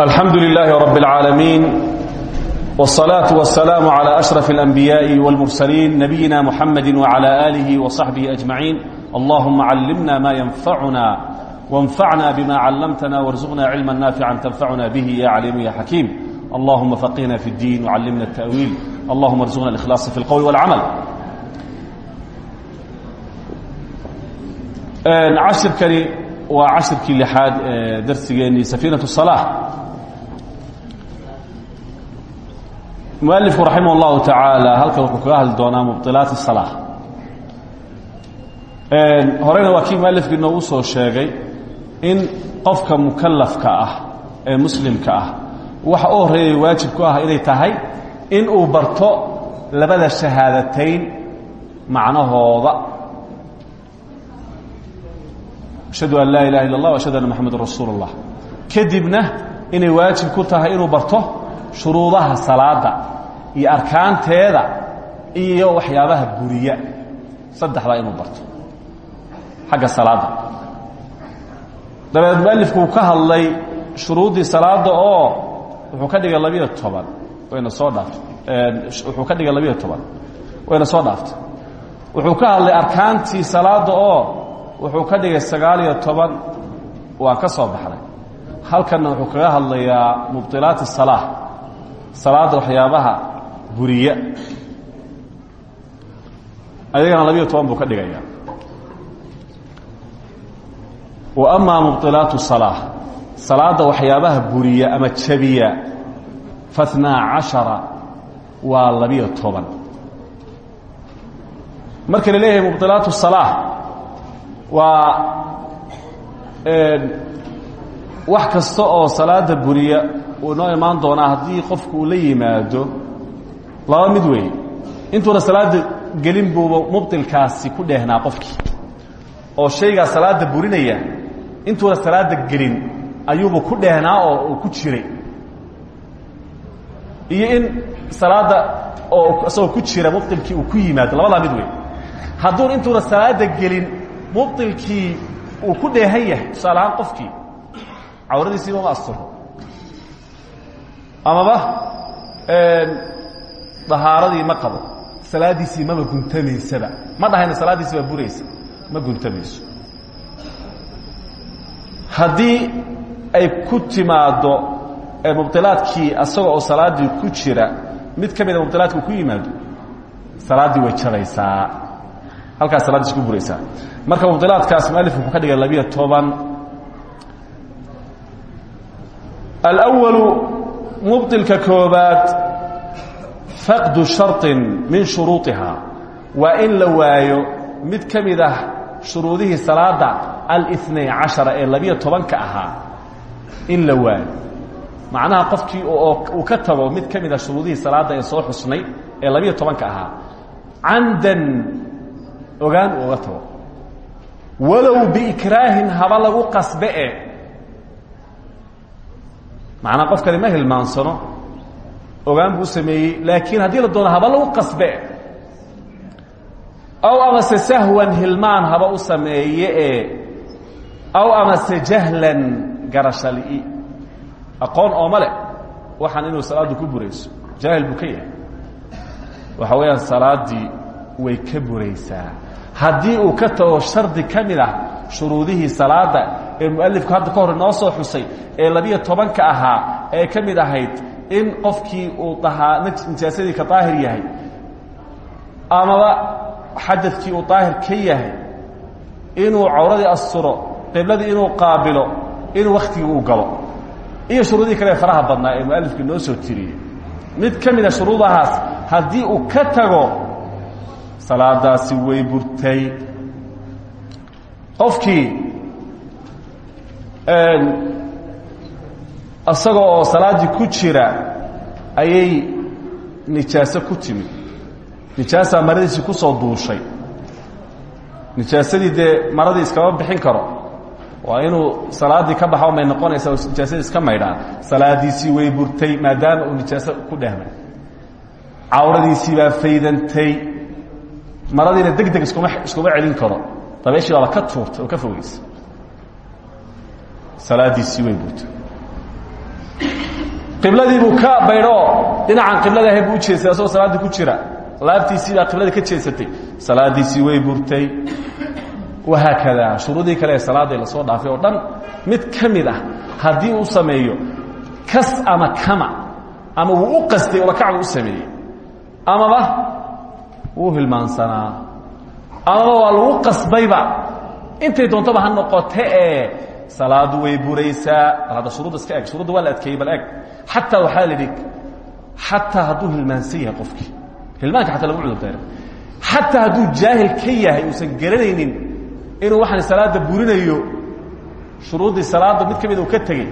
الحمد لله رب العالمين والصلاة والسلام على أشرف الأنبياء والمرسلين نبينا محمد وعلى آله وصحبه أجمعين اللهم علمنا ما ينفعنا وانفعنا بما علمتنا وارزقنا علما نافعا تنفعنا به يا عليم يا حكيم اللهم فقهنا في الدين وعلمنا التأويل اللهم ارزقنا الإخلاص في القول والعمل cashirkani waa cashirkii lixaad ee darsigeennii safiinatu salaax mualifku raximah llahu tacaala halkan wuxuu kaga hadli doonaa mubdilaati salaa horeyna waa kii mualifka inoogu soo sheegay in qofka mukalafka ah ee muslimka ah waxa u horreeyay waajib ku ah inay tahay in uu barto labada shahaadatayn macnahooda. Ashhadu an laa ilaha illa اllah ashhadu anna moxameda rasuul اllah kadibna inay waajib ku tahay inuu barto shuruudaha salaada iyo arkaanteeda iyo waxyaabaha buriya saddexdaa inuu barto. Xagga salaadda dabeed mualifku ka hadlay shuruuddii salaadda oo wuxuu ka dhigay labiyo toban. Wayna soo dhaafta wuxuu ka dhigay labiyo toban. Wayna soo dhaaftay wuxuu ka hadlay arkaantii salaadda oo wuxuu ka dhigay sagaaliyo toban. Waa ka soo baxday. Halkanna wuxuu kaga hadlayaa mubdilaat asala salaadda waxyaabaha buriya adigana labiyo toban buu ka dhigaya. Wa amaa mubطilaatu salaa salaadda waxyaabaha buriya ama jabiya fahnaa cashara waa labiyo toban. Marka la leeyahay mubطilaatu salaa waa wax kasta oo salaada buriya uu noo imaan doonaa haddii qofku la yimaado laba mid weeye. Intuuna salaada gelin buuba mubdilkaasi ku dheehnaa qofkii oo shaygaa salaada burinaya intuuna salaada gelin ayuuba ku dheehnaa oo uu ku jiray. Iyo in salaada oo isagoo ku jira mubdilkii uu ku yimaado. Labadaa mid wey hadduun intuuna salaada gelin mubdilkii uu ku dheehan yahay tusaale ahaan qofkii cawradiisiiba ma asturo amaba dahaaradii ma qabo. Salaaddiisii maba guntamaysaba. Ma dhahayna salaaddiisi baa buraysa. Ma guntamayso. Haddii ay ku timaaddo mubdilaadkii asaga oo salaaddii ku jira mid ka mida mubdilaadka ku yimaado salaaddii way jabaysaa halkaas salaaddiis ku buraysaa. Marka mubdilaadkaas mualifku wuxuu ka dhigay labiyo toban. Alأwalu mubdilka koobaad faqdu sharطin min shuruuطiha waa in la waayo mid ka mid ah shuruudihii salaada alinay cashara ee labiyo tobanka ahaa in la waayo. Macnaha qofkii uu ka tago mid ka mid ah shuruudihii salaada ee soo xusnay ee labiyo tobanka ahaa camdan ogaan uu uga tago. Walow biikraahin haba lagu qasbe e macnaa qofkani ma hilmaansano ogaan buu sameeyey laakiin haddii la doono haba lagu qasbe. Aw amase sahwan hilmaan haba u sameeyee aw amase jahlan garashali'i aqoon ooma leh. Waxaan inuu salaaddu ku burayso jaahil buu waxa weeyaan salaaddii way ka buraysaa haddii uu ka tago shardi ka mid ah shuruudihii salaada ee hadda ka hor noo soo xusay ee labiyo tobanka ahaa ee ka ahayd in qofkii uu nijaasadii ka daahir yahay amaba xadadkii uu daahir ka yahay inuu cawradii asturo qibladii inuu qaabilo inuu wakhtigii uu galo. Iyo shuruudihii kale faraha badnaa ee mualifkii noo soo tiriyey. Mid ka mid a shuruudahaas haddii uu ka tago salaadaasi way burtay. Qofkii isaga oo salaaddii ku jira ayay nijaaso ku timid. Nijaasaa maradiisii ku soo duushay. Nijaasadii dee maradii iskama bixin karo. Waa inuu salaaddii ka baxo may noqonaysaa oo iska maydhaan. Salaadiisii way burtay maadaama uu nijaaso ku dhehmay cawradiisii baa faydantay. Maradiina deg deg iskuma iskuma celin karo. Dabeeshii baaba ka tuurtay oo ka fogeysay. Salaadiisii way burtay qibladii buu ka baydhoo dhinacan qiblada ahay buu u jeestay asagoo salaaddii ku jira. Laabtiisii baa qiblada ka jeesatay. Salaadiisii way burtay. Wahaakada shuruudii kale ee salaadda la soo dhaafay oo dhan mid ka mid ah haddii uu sameeyo kas ama kama ama wuu u qastay ulakacbu u sameeyey amaba wuu hilmaansanaa amaba waa lagu qasbayba. Intay doontaba ha noqote ee salaadu way buraysaa hadda shuruudda iska eg shuruudda waa la adkeeyey bal eg. Xataa waxaa la idhi xataa hadduu hilmaansan yahay qofkii. Hilmaanka xataa lagu cudurdaara xataa hadduu jaahil ka yahay uusan garanaynin inuu waxaan salaada burinayo shuruuddii salaadda mid ka mida uu ka tegey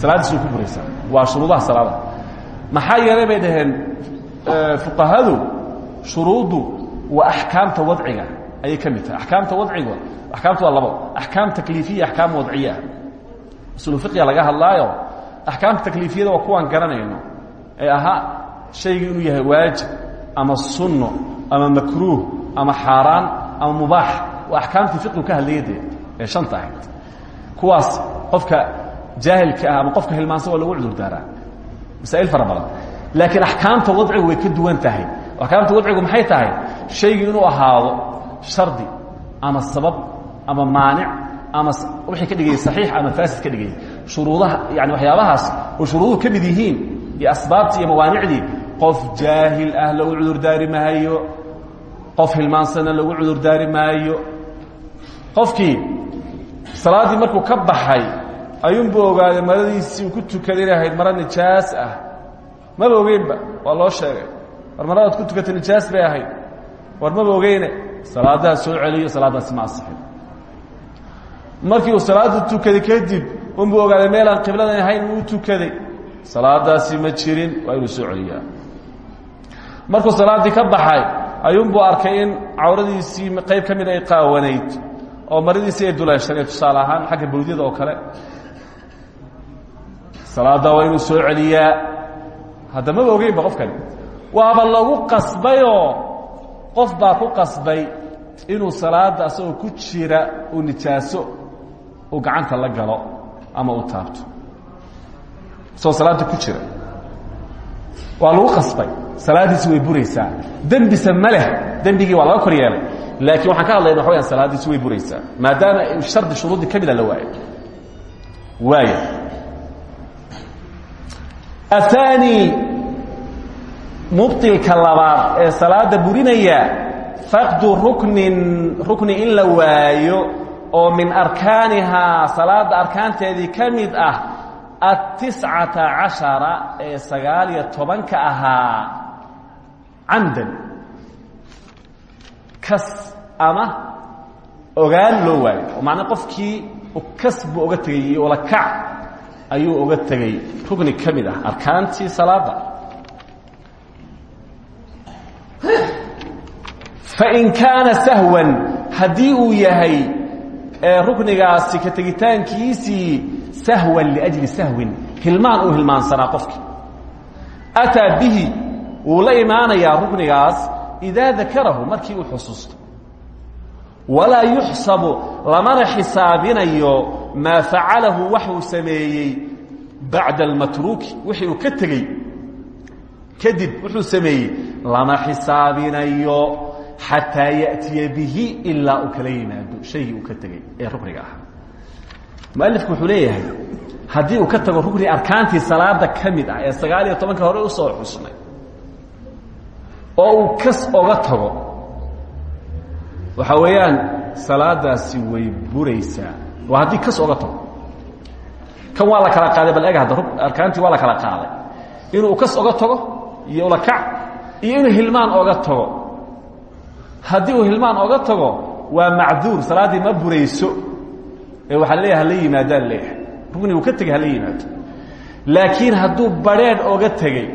salaaddiis way ku buraysaa. Waa shuruudaha salaada. Maxaa yeelay bay dhaheen fuqahadu shuruuddu waa axkaamta wadciga ayay ka mid tahay. Axkaamta wadciga axkaamta waa labo. Axkaam takliifiya axkaam wadciya. Usulu fiqya laga hadlaayo axkaamta takliifiyada waa kuwaan garanayno. Ee ahaa shaygu inuu yahay waajib ama sunno ama makruuh ama xaaraan ama mubaax. Waa axkaamtii fiqigu ka hadlaya dee ee shanta ahayd. Kuwaas qofka jaahilka ah ama qofka hilmaansan waa lagu cudur daaraa masaa'il fara badan. Laakiin axkaamta wadcigu way ka duwan tahay. Axkaamta wadcigu maxay tahay? Shaygu inuu ahaado shardi ama sabab ama maanic ama wixii ka dhigayay saxiix ama faasid ka dhigayay shuruudaha yani waxyaabahaas oo shuruuduhu ka mid yihiin iyo asbaabtii iyo mawaanicdii qof jaahil ah lagu cudurdaari maayo qof hilmaansanna lagu cudurdaari maayo. Qofkii salaaddii markuu ka baxay ayuunbuu ogaaday maradiisii uu ku tukaday inay ahayd maro nijaas ah. Maba ogeynba waa loo sheegay. War maradaad ku tukatay nijaas bay ahayd war maba ogeyne salaadaha soo celiyo salaadaasi ma asixin. Markii uu salaada tukaday kadib unbuu ogaaday meelaan qibladan ahayn uu tukaday. Salaadaasi ma jirin waa inuu soo celiyaa. Markuu salaaddii ka baxay ayuunbuu arkay in cawradiisii qayb ka mid ay qaawanayd oo maradiisii ay duleeshanay tusaale ahaan xagga bawdyada oo kale. Salaadda waa inuu soo celiyaa. Hadda maba ogeynba qofkani. Waaba lagu qasbayoo qof baa ku qasbay inuu salaada asagoo ku jira uu nijaaso uu gacanta la galo ama uu taabto. Isagoo salaada ku jira. Waa lagu qasbay. Salaadiisi way buraysaa. Dembise ma leh. Dembigii waa laga kor yeelay. Laakiin waxaan ka hadlayna waxa wayaan salaadiisi way buraysaa. Maadaama shardi shuruudi ka mida la waayo. Waaya aani mubطilka labaad ee salaada burinaya faqdu ruknin rukni in la waayo oo min arkaanihaa salaada arkaanteedii ka mid ah aلtiscata caشhara ee sagaal iyo tobanka ahaa camdan kas ama ogaan loo waayo oo macnaa qofkii kas buu oga tegay iyo olakac ayuu oga tegey rukni ka mid ah arkaantii salaada fain kaana sahwan haddii uu yahay ruknigaasi ka tegitaankiisii sahwan liأjli sahwin hilmaan uu hilmaansanaa qofkii. ataa bihi wuu la imaanayaa ruknigaas idaa dakarahu markii uu xusuusto. walaa yuxsabu lamana xisaabinayo maa facalahu waxuu sameeyey bacda almatruuki wixii uu ka tegey. kadib wuxuu sameeyey lama xisaabinayo xataa yأtiya bihi ilaa uu kala yimaado shaygii uu ka tegey ee rukniga ah mualifku wuxuu leeyahay haddii uu ka tago rukni arkaantii salaada ka mid ah ee sagaal iyo tobanka hore u soo xusnay oo uu kas oga tago waxaa weeyaan salaadaasi way buraysaa. Waa haddii kas oga tago. Kan waa la kala qaaday bal eg hadda arkaantii waa la kala qaaday. Inuu kas oga tago iyo ulakac iyo inuu hilmaan oga tago. Haddii uu hilmaan oga tago waa macduur. Salaaddii ma burayso. Ee waxaa leeyahay hala yimaadaan leeyahay. Ruknigu ka tegey hala yimaado. Laakiin hadduu badrheedh oga tegey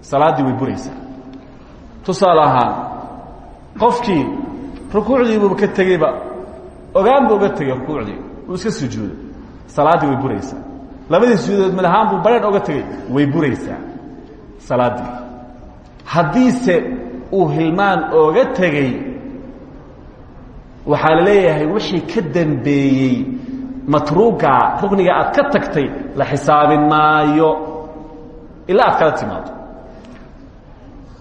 salaaddii way buraysaa. Tusaale ahaan qofkii rukuucdiibuuba ka tegeyba ogaan buu oga tegey rukuucdii. Uu iska sujuudo. Salaaddii way buraysaa. Labadii sujuudood mid ahaan buu badrheedh oga tegey way buraysaa. Salaaddii haddiise uu hilmaan ooga tegey waxaa la leeyahay wixii ka dambeeyey matruuga rukniga aad ka tagtay la xisaabin maayo. Ilaa aad kala timaado.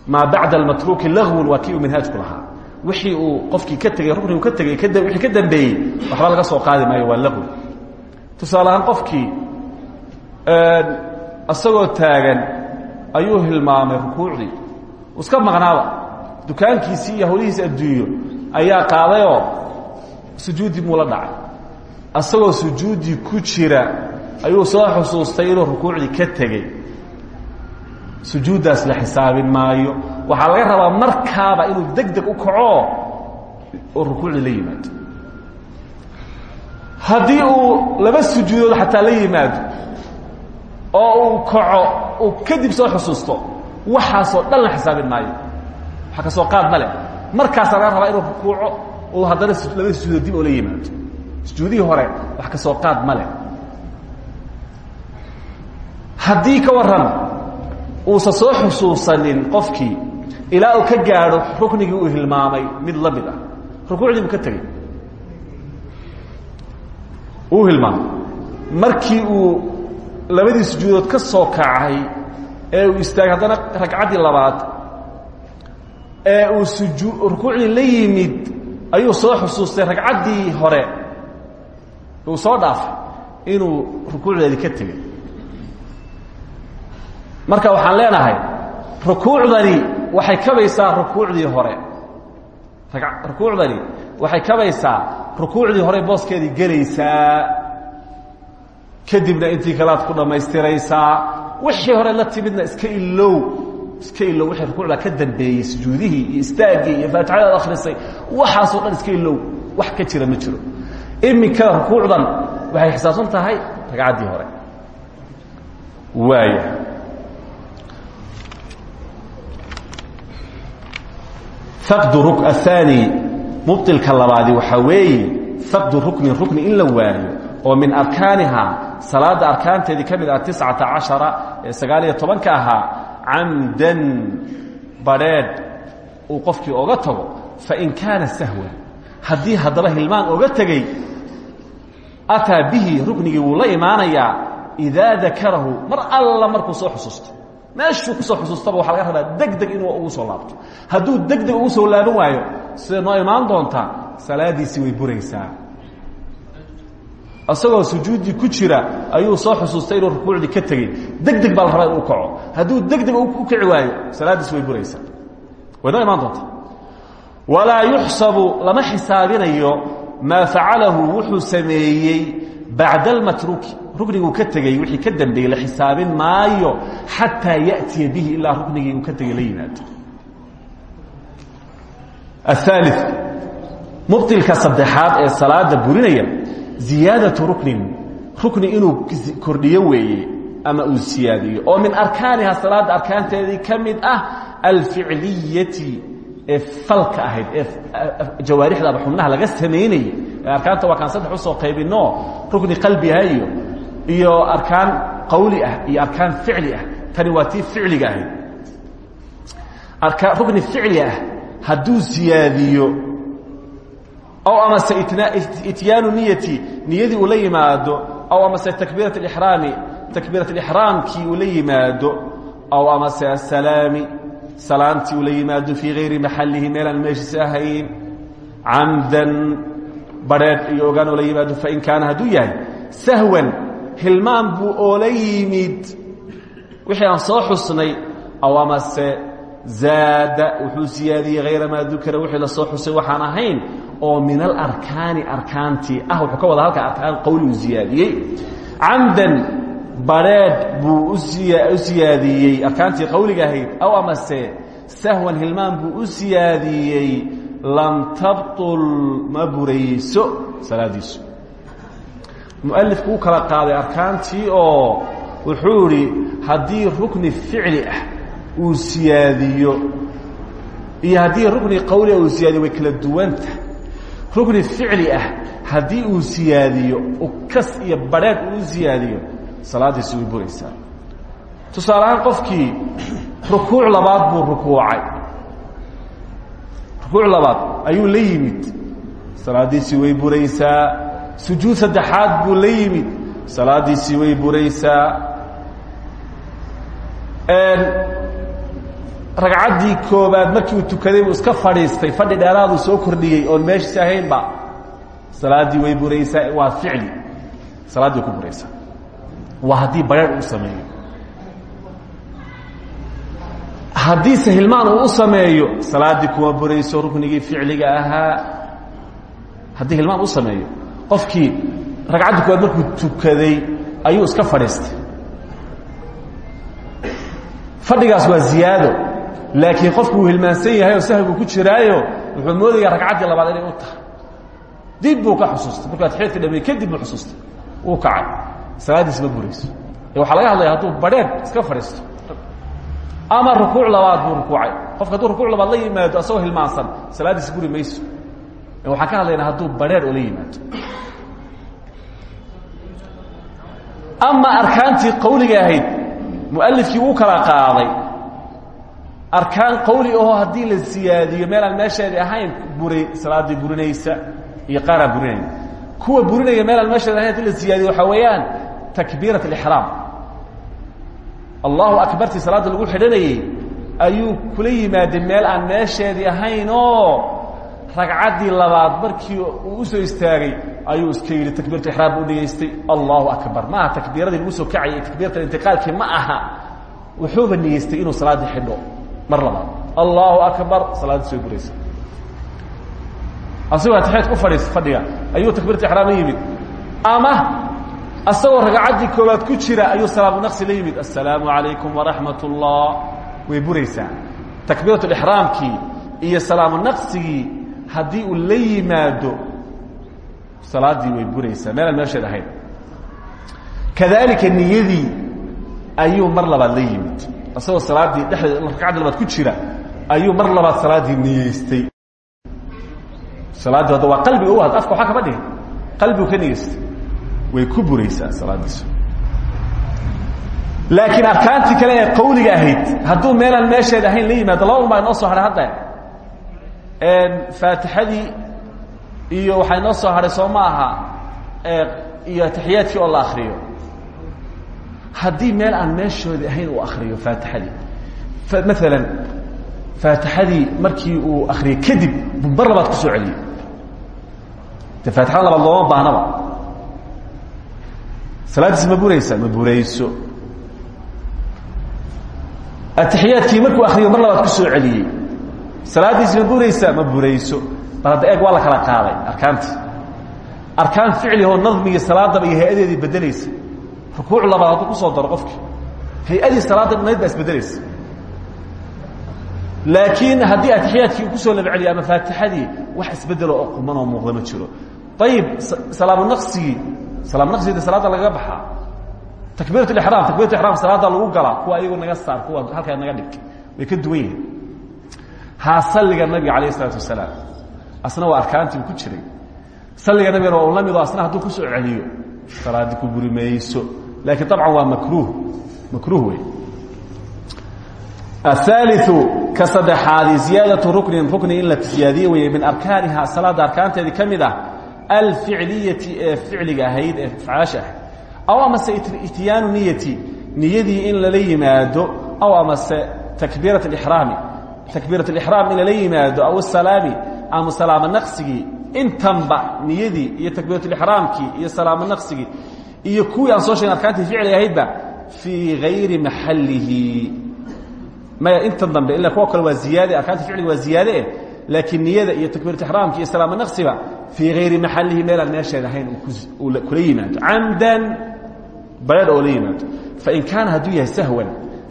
Maa bacda almatruuki lagwun waa kii uu minhaajku lahaa. Wixii uu qofkii ka tegey ruknigu ka tegey wixii ka dambeeyey waxba laga soo qaadi maayo waa lagwi tusaale ahaan qofkii isagoo taagan ayuu hilmaamay rukuucdii iska maqnaaba dukaankiisii iyo hawlihiisi adduunyo ayaa qaadayoo sujuuddii muu la dhacay. Asagoo sujuuddii ku jira ayuu soo xusuustay inuu ka tegey sujuuddaas la xisaabin maayo. Waxaa laga rabaa markaaba inuu deg u kaco oo rukuucdii la yimaado. Haddii uu laba sujuudood xataa la yimaado oo uu kaco uu kadib soo xusuusto waxaasoo dhan la xisaabin maayo. Waxa ka soo qaad ma leh. Markaasaa laga rabaa inuu rukuuco oo haddana laba sujuudood dib oo la yimaado. Sujuudihii hore wax ka soo qaad ma leh. Haddii ka waran uusan soo xusuusanin qofkii ilaa uu ka gaadho ruknigii uu hilmaamay mid la mid ah. Rukuucdii buu ka tegey. Uu hilmaamay. Markii uu labadii sujuudood ka soo kacay ee uu istaagay haddana ragcaddii labaad ee uu sujuu rukuucdii la yimid ayuu soo xusuustay ragcaddii hore. Uu soo dhaafay inuu rukuucdeedii ka tegey marka waxaan leenahay rukuucdani waxay kabaysaa rukuucdii hore. Rukuucdani waxay kabaysaa rukuucdii hore booskeedii gelaysaa. Kadibna intii kale aad ku dhammaystiraysaa wixii hore la timidna iska ilow iska ilow wixii rukuucda ka dambeeyey sujuudihii iyo istaaggii iyo faatixada ad akhrisay waxaasoo dhan iska ilow wax ka jira ma jiro. Iminka rukuucdan waxay xisaabsan tahay ragcaddii hore. Waaya faqdu ahaani mubtilka labaadi waxaa weeye faqdu ruknin rukni in la waayo oo min arkaaniha salaada arkaanteedii ka mid ah tiscata cashara ee sagaaliyo tobanka ahaa camdan badrheedh uu qofkii oga tago fain kaana sahwan haddii haddaba hilmaan oga tegey ataa bihi ruknigii wuu la imaanayaa idaa dakarahu mar alla markuu soo xusuusto. Meeshuu ku soo xusuustaba waxaa laga rabaa deg deg inuu ugu soo laabto. Hadduu deg deg ugu soo laaban waayo siday noo imaan doontaa? Salaadiisii way buraysaa isagoo sujuuddii ku jira ayuu soo xusuustay inuu rukuucdii ka tegey. Deg baa la rabaa kaco. Hadduu deg deg u kici waayo way buraysaa. Waynoo imaan doonta walaa yuxsabu lama xisaabinayo maa facalahu wuxuu sameeyey bacda almatruki rukniguu ka tegey wixii ka dambeeyey la xisaabin maayo xataa ya'tiya bihi ilaa ruknigii uu ka tegey la yimaado. Ahaali mubtilka saddexaad ee ziyaadaةu ruknin rukni inuu kordhiyo weeye ama uu siyaadiyo. Oo min arkaaniha salaada arkaanteedii ka ah alficliyati ee falka ahayd jawaarixda ama laga samaynayay arkaanta waa kaan saddex u soo qaybino rukni qalbi ah iyo arkaan qawli ah iyo arkaan ficli ah. Tani waa tii ficliga ahayd. Rukni ficli ah hadduu siyaadiyo aw amase ityaanu niyati niyadii uu la yimaado aw amase takbiirat اlixraami takbiirat اlixraamkii uu la yimaado aw amase asalaami salaamtii uu la yimaado fii hayri maxalihi meelaan meeshiisa ahayn camdan badrheedh iyo ogaan oo la yimaado fain kaana hadduu yahay sahwan hilmaan buu oola yimid. Wixii aan soo xusnay aw amase zaada wuxuu siyaadiyey hayra maa dukira wixii la soo xusay waxaan ahayn oo min alarkaani arkaantii ah wuxuu ka wada halka arkaan qowli uu siyaadiyey camdan badrheedh buu u siyaadiyey arkaantii qowliga ahayd aw amase sahwan hilmaan buu u siyaadiyey lam tabطul ma burayso salaadiisu mualifku u kala qaaday arkaantii oo wuxuu idhi haddii rukni ficli ah uu siyaadiyo. Iyo haddii rukni qawliah uu siyaadiyo way kala duwanta rukni ficli ah haddii uu siyaadiyo ukas iyo badrheedh uu siyaadiyo salaaddiisi way buraysaa tusaale ahaan qofkii labaad buu rukuucay. Rukuuc labaad ayuu la yimid. Salaaddiisii way sujuud saddexaad buu la yimid. Salaaddiisii way ragcaddii koobaad markii uu tukaday buu iska fadhiistay fadhi dheeraaduu soo kordhiyey oon meeshiisi ahaynba salaaddii way buraysaa waa ficli. Salaaddii ku buraysaa. Waa haddii bareer uu sameeyo. Haddiise hilmaan uu u sameeyo salaaddii kuma burayso ruknigii ficliga ahaa. Haddii hilmaan u sameeyo qofkii ragcaddii koobaad markuu tukaday ayuu iska fadhiistay. Fadhigaas waa ziyaado laakiin qofku uu hilmaansan yahay oo sahwigu ku jiraayo wuxuu moodayaa ragcaddii labaad inay u tahay. Dib buu ka xusuustay. Markuu atixiyadka dhameeyey kadib buu xusuustay. Wuu kacay. Salaaddiis ma burayso. Waxaa laga hadlaya hadduu badheer iska fadhiisto. Ama rukuuc labaad buu rukuucay. Qofka hadduu rukuuc labaad la yimaado asagoo hilmaansan salaaddiis buri mayso waxaan ka hadlaynaa hadduu badheer oo la yimaado. Ama arkaantii qawliga ahayd mualifkii wuu kala qaaday arkaan qawli aho haddii la siyaadiyo meel aan meesheedii ahayn buray salaaddii burinaysa iyo qaaraan burinayna kuwa burinaya meel aan meesheedi ahayn haddii la siyaadiyo waxaa weeyaan takbiirat alixraam allahu akbartii salaadda lagu xidhanayey ayuu kula yimaadey meel aan meesheedii ahayn oo ragcaddii labaad markii uu u soo istaagay ayuu iska yidhi takbiiratu ixraam buu dhigaystay. Allahu akbar. Ma aha takbiiradii lagu soo kacayay takbiirata intiqaalkii ma aha. Wuxuuba nigeystay inuu salaaddii xidho mar labaad allahu akbar salaaddiis way buraysa. Asagoo atixyaad ku fadhiis fadhiga ayuu la yimid. Ama asagoo ragcaddii koowaad ku jira ayuu salaamu naqsi la assalaamu calaykum waraxmat ullah way buraysaa. Takbiiratu ixraamkii iyo salaamu naqsigii haddii uu la yimaado salaaddii way buraysaa. Meelaan meesheed kadalika niyadii ayuu mar labaad la isagoo salaaddii dhexdeed ragcaddii labaad ku jira ayuu mar labaad salaaddii niyeystay salaaddii hadda waa qalbiga u had afka waxaa kama dhigin qalbigu ka niyeystay way ku buraysaa salaaddiisu. Laakiin arkaantii kale ee qawliga ahayd hadduu meelaan meesheed ahayn la yimaado laba un baa inoo soo hadhay hadda. Faatixadii iyo waxaa inoo soo hadhay soo ma aha iyo atixiyaadkii oo la akriyo haddii meel aan meeshoodii ahayn uu akriyo faatixadii. Maalan faatixadii markii uu akriyey kadib buu mar labaad ku soo celiyey. De faatixada labaad looma baahnaba salaaddiis ma buraysa ma burayso atixiyaadkii markuu akriyo mar labaad ku soo celiyey. Salaaddiis ma buraysa ma burayso bal hadda eeg waa la kala qaaday arkaantii. Arkaan ficli oo nadmigii salaadaba iyo hay'adeedii bedelaysa rukuuc labaad hadduu ku soo daro qofkii hay'adii salaadda dhanayd baa isbedelaysa. Laakiin haddii atixiyaadkii uu ku soo laba celiyo ama faatixadii wax isbedelo oo quman oo muuqda ma jiro. Ayib salaamu naqsigii salaamu naqsigii de salaadda lagaga baxaa takbiirat ixraam takbirat ixraam salaadda lagu galaa kuwa ayagu naga saar kuwa halkaa naga dhig way ka duwan yihiin. Haa salliga nabiga calayh isalaatu wasalaam asna waa arkaantii ku jiray. Salliga nabigana waa un la mido asna hadduu ku soo celiyo salaaddii ku buri mayso laakiin dabcan waa makruuh makruuh wey aلثaaliثu ka saddexaadi ziyaadaةu ruknin rukni in la siyaadiye weeye min arkaaniha salaada arkaanteedii ka mid ah alficliyati ee ficliga ahayd ee afcaasha ahayd aw amase ityaanu niyati niyadii in lala yimaado aw amase takbiiraة اإxraami takbiiraة اlixraam in lala yimaado aw asalaami ama salaamo naqsigii intanba niyadii iyo takbiirat اlixraamkii iyo salaamo naqsigii iyo kuwii aan soo sheegin arkaantii ficliga ahaydba fii gayri maxalihi maya intan dambe ila kuwa kale waa ziyaade arkaanta ficliga waa ziyaade eh laakiin niyada iyo takbiirat ixraamka iyo salaamo naqsiba fii gayri maxalihi meelaan meesheed ahayn uu kula yimaado. Camdan bareed oo la yimaado. Fain kaana hadduu yahay sahwan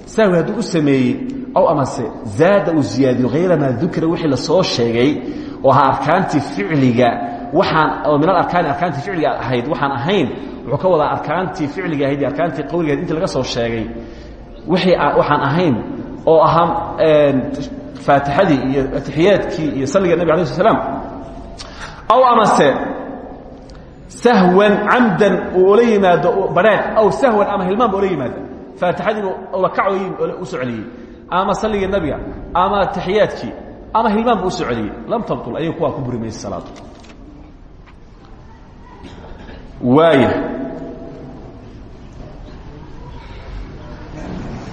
sahwi hadduu u sameeyey ow amase zaada uu ziyaadiyo hayra maa dukira wixii la soo sheegay oo ha arkaantii ficliga waxaan oo min alarkaani arkaantii ficliga ahayd waxaan ahayn wuxuu ka wadaa arkaantii ficliga ahayd iyo arkaantii qawliga ahayd. Intii laga soo sheegay waxaan ahayn oo ahaa faatixadii iyo atixiyaadkii iyo salliga nabig alay sl slam aw amase sahwan camdan uu ola yimaado bareed aw sahwan ama hilmaanba ola yimaado faatixadiiba lakaco u soo celiyey ama salligii nabiga ama atixiyaadkii ama hilmaanba u soo celiyey lam tabtul ayay kuwaa ku buri maysa salaadu waaya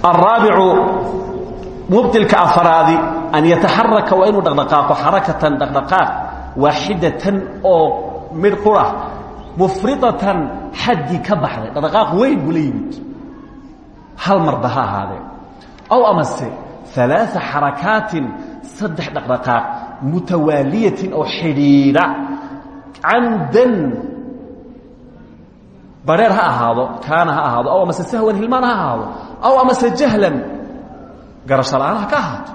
araabicu mubtilka afaraadi an yataxaraka waa inuu dhaqdhaqaaqo xarakatan dhaqdhaqaaq waaxidatan oo mid qura ah mufridatan xaddii ka baxday. Dhaqdhaqaaq weyn buu la yimid. Hal marba ha ahaadee. Ow amase alaaثa xarakaatin saddex dhaqdhaqaaq mutawaaliyatin oo xidhiidha. Camdan bareer ha ahaado kaana ha ahaado aw amase sahwan hilmaan ha ahaado aw amase jahlan garasho la'aan ha ka ahaato.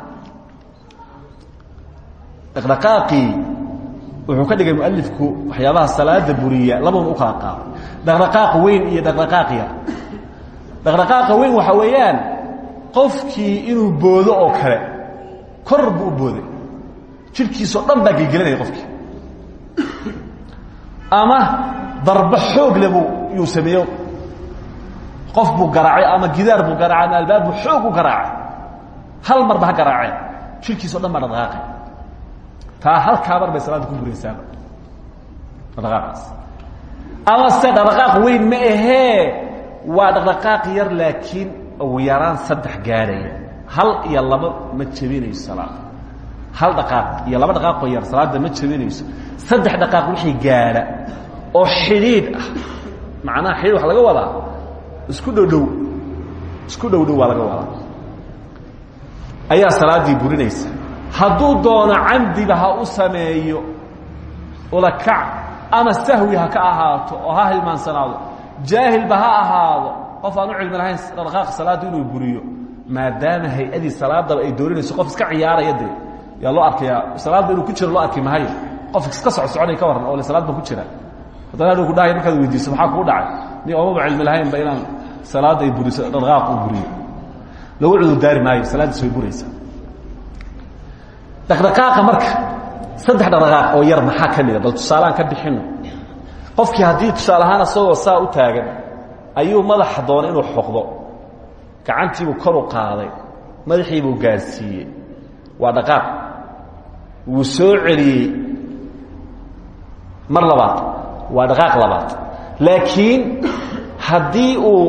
Dhaqdhaqaaqii wuxuu ka dhigay mualifku waxyaabaha salaada buriya labadun u kala qaado dhaqdhaqaaq weyn iyo dhaqdhaqaaq yar. Dhaqdhaqaaqa weyn waxa weeyaan qofkii inuu boodo oo kale kor buu u booday. Jirkiisao dhan baa gelgelinaya qofkii. Ama darbo xoog le buu yuu sameeyo. Qof buu garaacay ama gidaar buu garaacay ama albaab buu xoog u garaacay. Hal marba ha garaaceen. Jirkiisao dhan baa dhaqdhaqaaqay taa halkaa mar bay salaada ku buraysaa dhaqdhaqaaqaas ama se dhaqdhaqaaq weyn ma ahee. Waa dhaqdhaqaaq yar laakiin ugu yaraan saddex gaadhaya hal iyo laba ma jebinayso salaada hal dhaqaaq iyo laba dhaqaaqoo yar salaada ma jebinayso saddex dhaqaaq wixii gaadha oo xidhiidh ah macnaha xidhiid waxa laga wadaa? Isku dhowdhow isku dhowdhow waa laga wadaa. Ayaa salaaddii burinaysa. Hadduu doono camdiba ha u sameeyo ulakac ama sahwi ka ahaato oo ha hilmaansanaado jaahilba ha ahaado qof aan u cilmi lahayn dhaqaaq salaadda inuu buriyo maadaama hay'adii ay doorinayso qof iska ciyaaraya yaa loo arkayaa salaadba inuu ku jiro loo arki mahayo qof iska soco soconay ka warran oo salaad ku jira haddana aduu ku dhahay markaad weydiiso maxaa kugu dhacay? Ni oomaba cilmi lahaynba inaan salaadda ay buriso dhaqaaq uu buriyo. Lagu cudurdaari maayo salaaddiis way buraysaa dhaqdhaqaaqa marka saddex dhaqdhaqaaq oo yar maxaa ka mida? Bal tusaaleaan ka bixino qofkii haddii tusaale ahaan isagoo saa u taagan ayuu madaxa doonay inuu xoqdo gacantiibuu kor u qaaday madaxiibuu gaadhsiiyey. Waa dhaqaaq. Wuu soo celiyey. Mar labaad waa dhaqaaq labaad. Laakiin haddii uu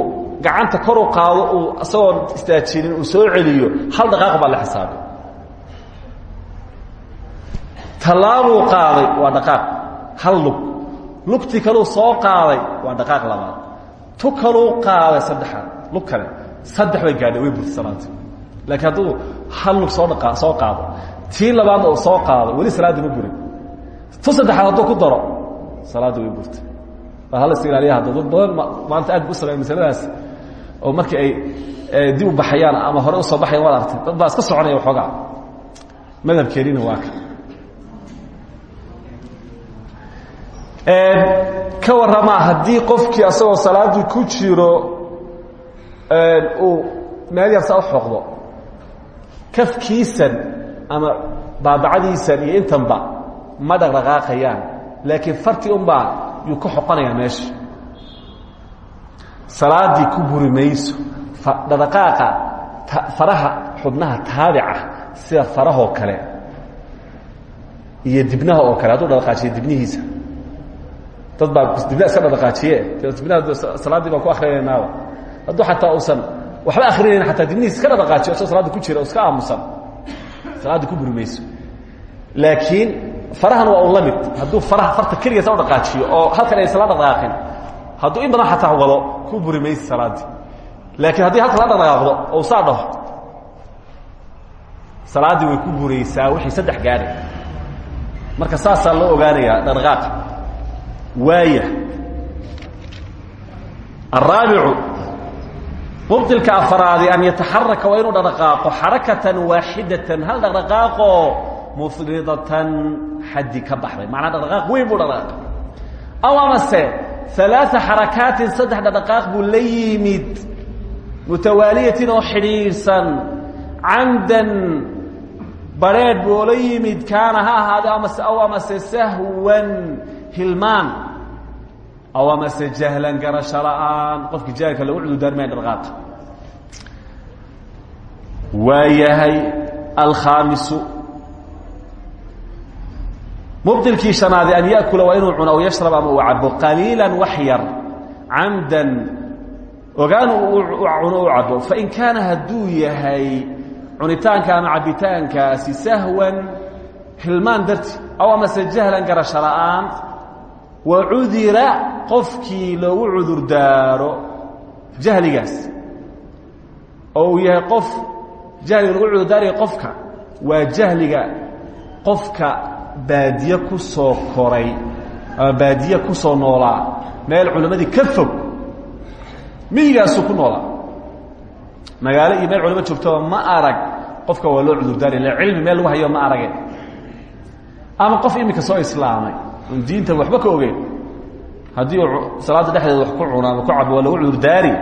gacanta kor u qaado uu isagoon istaajinin uu soo celiyo hal dhaqaaq baa la xisaabay. Tallaabuu qaaday waa dhaqaaq hal lug. Lugtii kaluu soo qaaday waa dhaqaaq labaad. Tu kaluu qaaday saddexaad. Lug kale. Saddex bay gaadhay way burtay salaadii laakiin hadduu hal lug soo dha soo qaado. Tii labaadna uu soo qaado weli salaaddii ma burin. Tu saddexaad hadduu ku daro salaaddii way burtay. Waa hal iska ilaaliya hadda dad badan maanta aad bu sameya masaladaas oo markii ay dib u baxayaan ama hore u soo baxayan waad artay dad baa iska soconaya waxoogaa madhabkeeniina waa ka. Ka warramaa haddii qofkii asagoo salaaddii ku jiro uu meel yarsa u xoqdo kafkiisan ama baabacadiisan iyo intanba ma dhaqdhaqaaqayaan laakiin fartii unbaa yuu ka xoqonayaa meesha. Salaaddii ku buri mayso dhaqdhaqaaqa faraha xubnaha taabica sida farahoo kale iyo dibnaha oo kale hadduu dhaqdhaqaajiyo dibnihiisa. Dad baa dibna iska dhaqdhaqaajiye dibnaha salaaddii baan ku akrinaynaaba hadduu xataa uusan waxba akrinayn ataa dibnihiisa iska dhaqdhaqaajiyo isagoo salaadda ku jira iska aamusan. Salaaddii ku buri mayso. Laakiin farahan waa un la mid. Hadduu faraha farta keligaas u dhaqaajiyo oo halkan aysan la dhaqaaqin hadduu in badan xataa wado ku buri maysa salaaddii laakiin haddii halkan la dhaqaaqdo oo saa dhaho salaaddii way ku buraysaa wixii saddex gaadhay marka saasaa loo ogaanayaa dhaqdhaqaaqa waaya araabicu mubtilka afaraadi an yataxaraka waa inuu dhaqdhaqaaqo xarakatan waaxidatan hal dhaqdhaqaaqo mufridatan xaddi ka baxday macnaa dhadhaqaaq weyn buu dhaqaaqay aw amase alaaثa xarakaatin saddex dhadhaqaaq buu la yimid mutawaaliyatin oo xidhiidhsan camdan barheedh buu oo la yimid kaana ha ahaado amase aw amase sahwan hilmaan aw amase jahlan garasho la'aan qofkii jahalka lagu cudurdaarmaya dhadhaqaaqa waa yahay alkhaamisu mubdilkii shanaadi an yakula waa inuu cuno aw yashrab ama uu cabo qaliila wax yar camdan ogaan cuno u cabo fain kaana hadduu yahay cunitaanka ama cabitaankaasi sahwan hilmaan darti aw amase jahlan garasho la'aan wa cudira qofkii loogu cudur daaro jahligaas oo uu yahay qof jahliga lagu cudur daarayo qofka waa jahliga qofka baadiye ku soo koray ama baadiye ku soo noolaa. Meel culimmadii ka fog miyigaasuu ku noolaa magaalo iyo meel culimo joogtaba ma arag qofka waa loo cudurdaari ila cilmi meel lagu hayo ma arage ama qof iminka soo islaamay oon diinta waxba ka ogeyn haddii uu salaadda dhexdeeda wax ku cuno ama ku cabo waa lagu cudurdaari.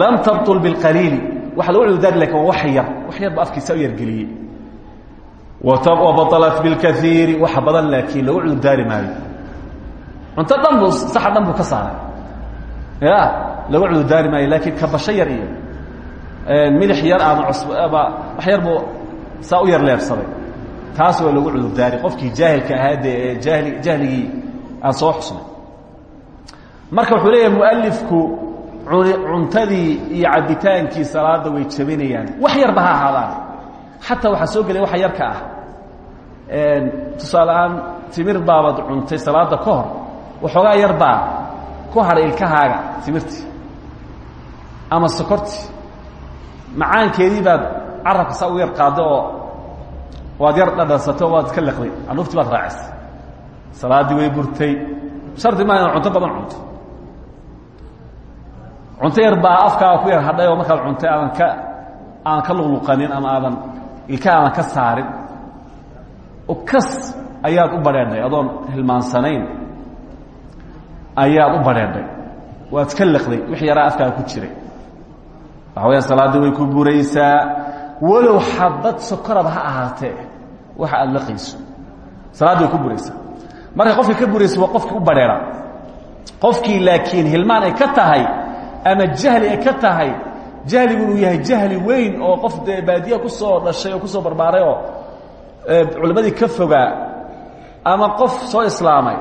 Lam tabطul biاlqaliili waxa lagu cudurdaari laakiin waa wax yar wax yar ba afkiisa u yargeliyey wabaطlat biاlkaiiri wax badan laakiin lagu cudurdaari maayo. Cunto dhan buu saxa dhan buu ka saaray. Ya lagu cudurdaari maayo laakiin kabasho yar iyo midix yar ama ama wax yar buu saa u yar leebsaday. Taas waa lagu cudurdaari qofkii jaahilka ahaa dee ee jahli jahligii aan soo xusnay marka wuxuu leeyahay mualifku cuntadii iyo cabitaankii salaada way jabinayaan. Wax yarba ha ahaadaan. Xataa waxaa soo gelaya waxa yarka ah tusaale ahaan timir baabad cuntay salaada ka hor waxoogaa yar baa ku hadhay ilkahaaga timirtii ama sokortii macaankeedii baad carabka saa u yar qaadday oo waad yar dhadhansatay oo waad iska liqday anuuftii baad raacisay salaaddii way burtay. Shardi maa inaad cunto badan cunto. Cunto yar baa afkaaga ku yar hadhay oo markaad cuntay aadan ka aadan ka luqluqanin ama aadan ilka aadan ka saarin kas ayaad u badheedhay adoon hilmaansanayn ayaad u badheedhay waad iska liqday wix yaraa afkaaga ku jiray. Waxa weyaan salaaddii way ku buraysaa walow xabad sokoraba ha ahaatee waxa aad laqayso salaaddii way ku buraysaa markay qofkii ka buraysa waa qofkii u badheera qofkii laakiin hilmaan ay ka tahay ama jahli ay ka tahay jahligu inuu yahay jahli weyn oo qof dee baadiya ku soo dhashay oo ku soo barbaaray oo culimmadii ka fogaa ama qof soo islaamay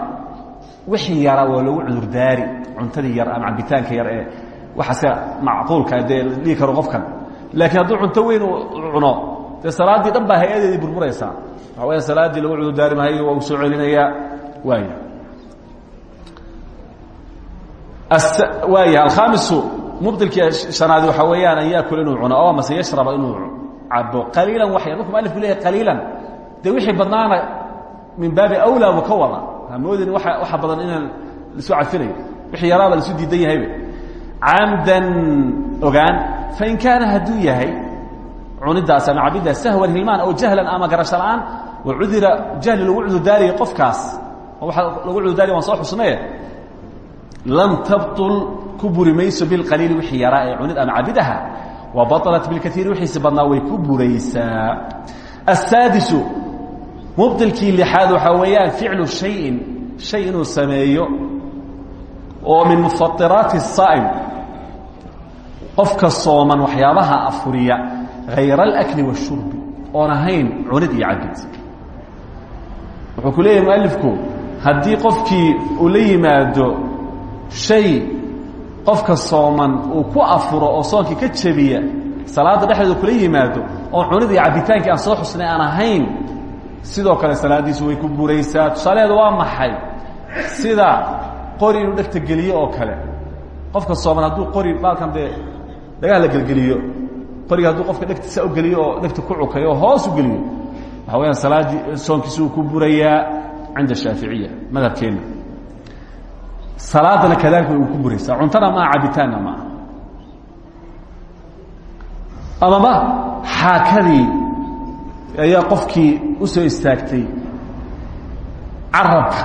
wixii yara waa loogu cudurdaari cuntadii yar ama cabitaanka yar ee waxaase macquulka dee dhihi karo qofkan. Laakiin hadduu cunto weyn cuno dee salaaddii dhan baa hay'adeedii burburaysaa waxa weya salaaddii lagu cudurdaari mahayo waa uu soo celinayaa waaya waaya alkhaamisu mubdilkii shanaadi waxaa weeyaan an yaakula inuu cuno oo amase yashraba inuu cabo qaliilan wax yar markuu mualifku leeyahay qaliilan dee wixii badnaana min baabi awlaa buu ka wada hamoodin waa waxa badan inaan laisu cadfinayo wixii yaraaba laisu diidan yahaybe camdan ogaan fain kaana hadduu yahay cunidaas ama cabiddaas sahwan hilmaan aw jahlan ama garasho la'aan wa cudira jahli lagu cudurdaariyay qofkaas oo waxa lagu cudurdaariya waan soo xusnaye lam tabطul ku buri mayso bilqaliili wixii yaraa ee cunid ama cabidaha wa baطlat bilkaiiri wixiisi badnaa way ku buraysaa. Asaadisu mubdilkii lixaad waxaa weeyaan ficlu shayin shay inuu sameeyo oo min mufatiraati الsaa'im qofka sooman waxyaabaha afuriya hayra alakli waashurbi oon ahayn cunid iyo cabid wuxuu ku leeyahay mualifku haddii qofkii uu la yimaado shay qofka sooman uu ku afuro oo soonkii ka jebiya salaadda dhexdeeda kula yimaado oo cunid iyo cabitaankii aan soo xusnay aan ahayn sidoo kale salaaddiisu way ku buraysaa. Tusaalaheedu waa maxay? Sida qori inuu dhegta geliyo oo kale. Qofka sooman hadduu qori baalkan dee dhagaha la gelgeliyo. Hadduu qofka dhegtiisa u geliyo oo dhegta ku cukayo oo hoos u geliyo. Waxa weyaan salaaddii soonkiisi uu ku burayaa cinda shaaficiya madhabkeenna salaadana kadaalika way ku buraysaa. Cuntana maaha cabitaanna maaha amaba xaakadii ayaa qofkii u soo istaagtay carabka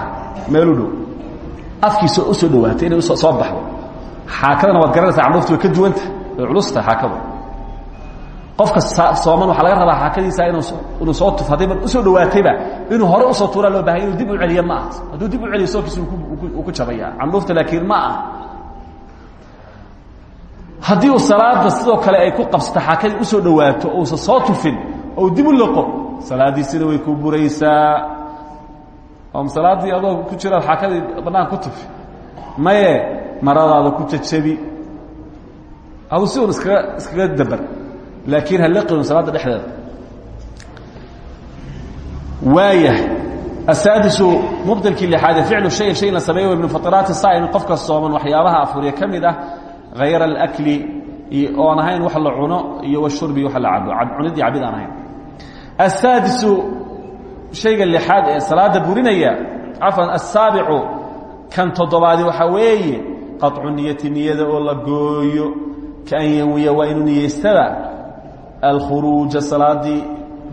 meel u dhow. Afkiisa u soo dhawaatay inay soo baxdo. Xaakadana waad garanaysaa candhuufta way ka duwanta way culustahay xaakadu qofka sooman waxaa laga rabaa xaakadiisa inuu soo tuf haddayba u soo dhawaatayba inuu hore u soo tuuraa loo bahay inuu dib u celiyo ma aha. Hadduu dib u celiyo soonkiisa uu ku jabaya candhuufta laakiin ma ah haddii uu salaada sidoo kale ay ku qabsato xaakadii u soo dhawaato uusan soo tufin ou dib u liqo. Salaaddiisina way ku buraysaa. Om salaaddii adoo ku jiraad xaakadii bannaan ku tufi. Maye maradaada ku jajabi. Adu si un iskaga dabar. Laakiin ha laqin salaadda dhexdeeda. Waayah asaadisu mubdilkii lixaade ficlu shayin shay la sameeyo min fatiraati saa'imi qofka sooman waxyaabaha afuriya ka mid ah hayra alakli oon ahayn wax la cuno iyo la aan asaadisu shayga lixaad ee salaada burinaya cafwan asaabicu kan toddobaadi waxaa weeye qaطcu niyati niyada oo la gooyo kaan yanwiya waa inuu niyeystada alkhuruuja salaadii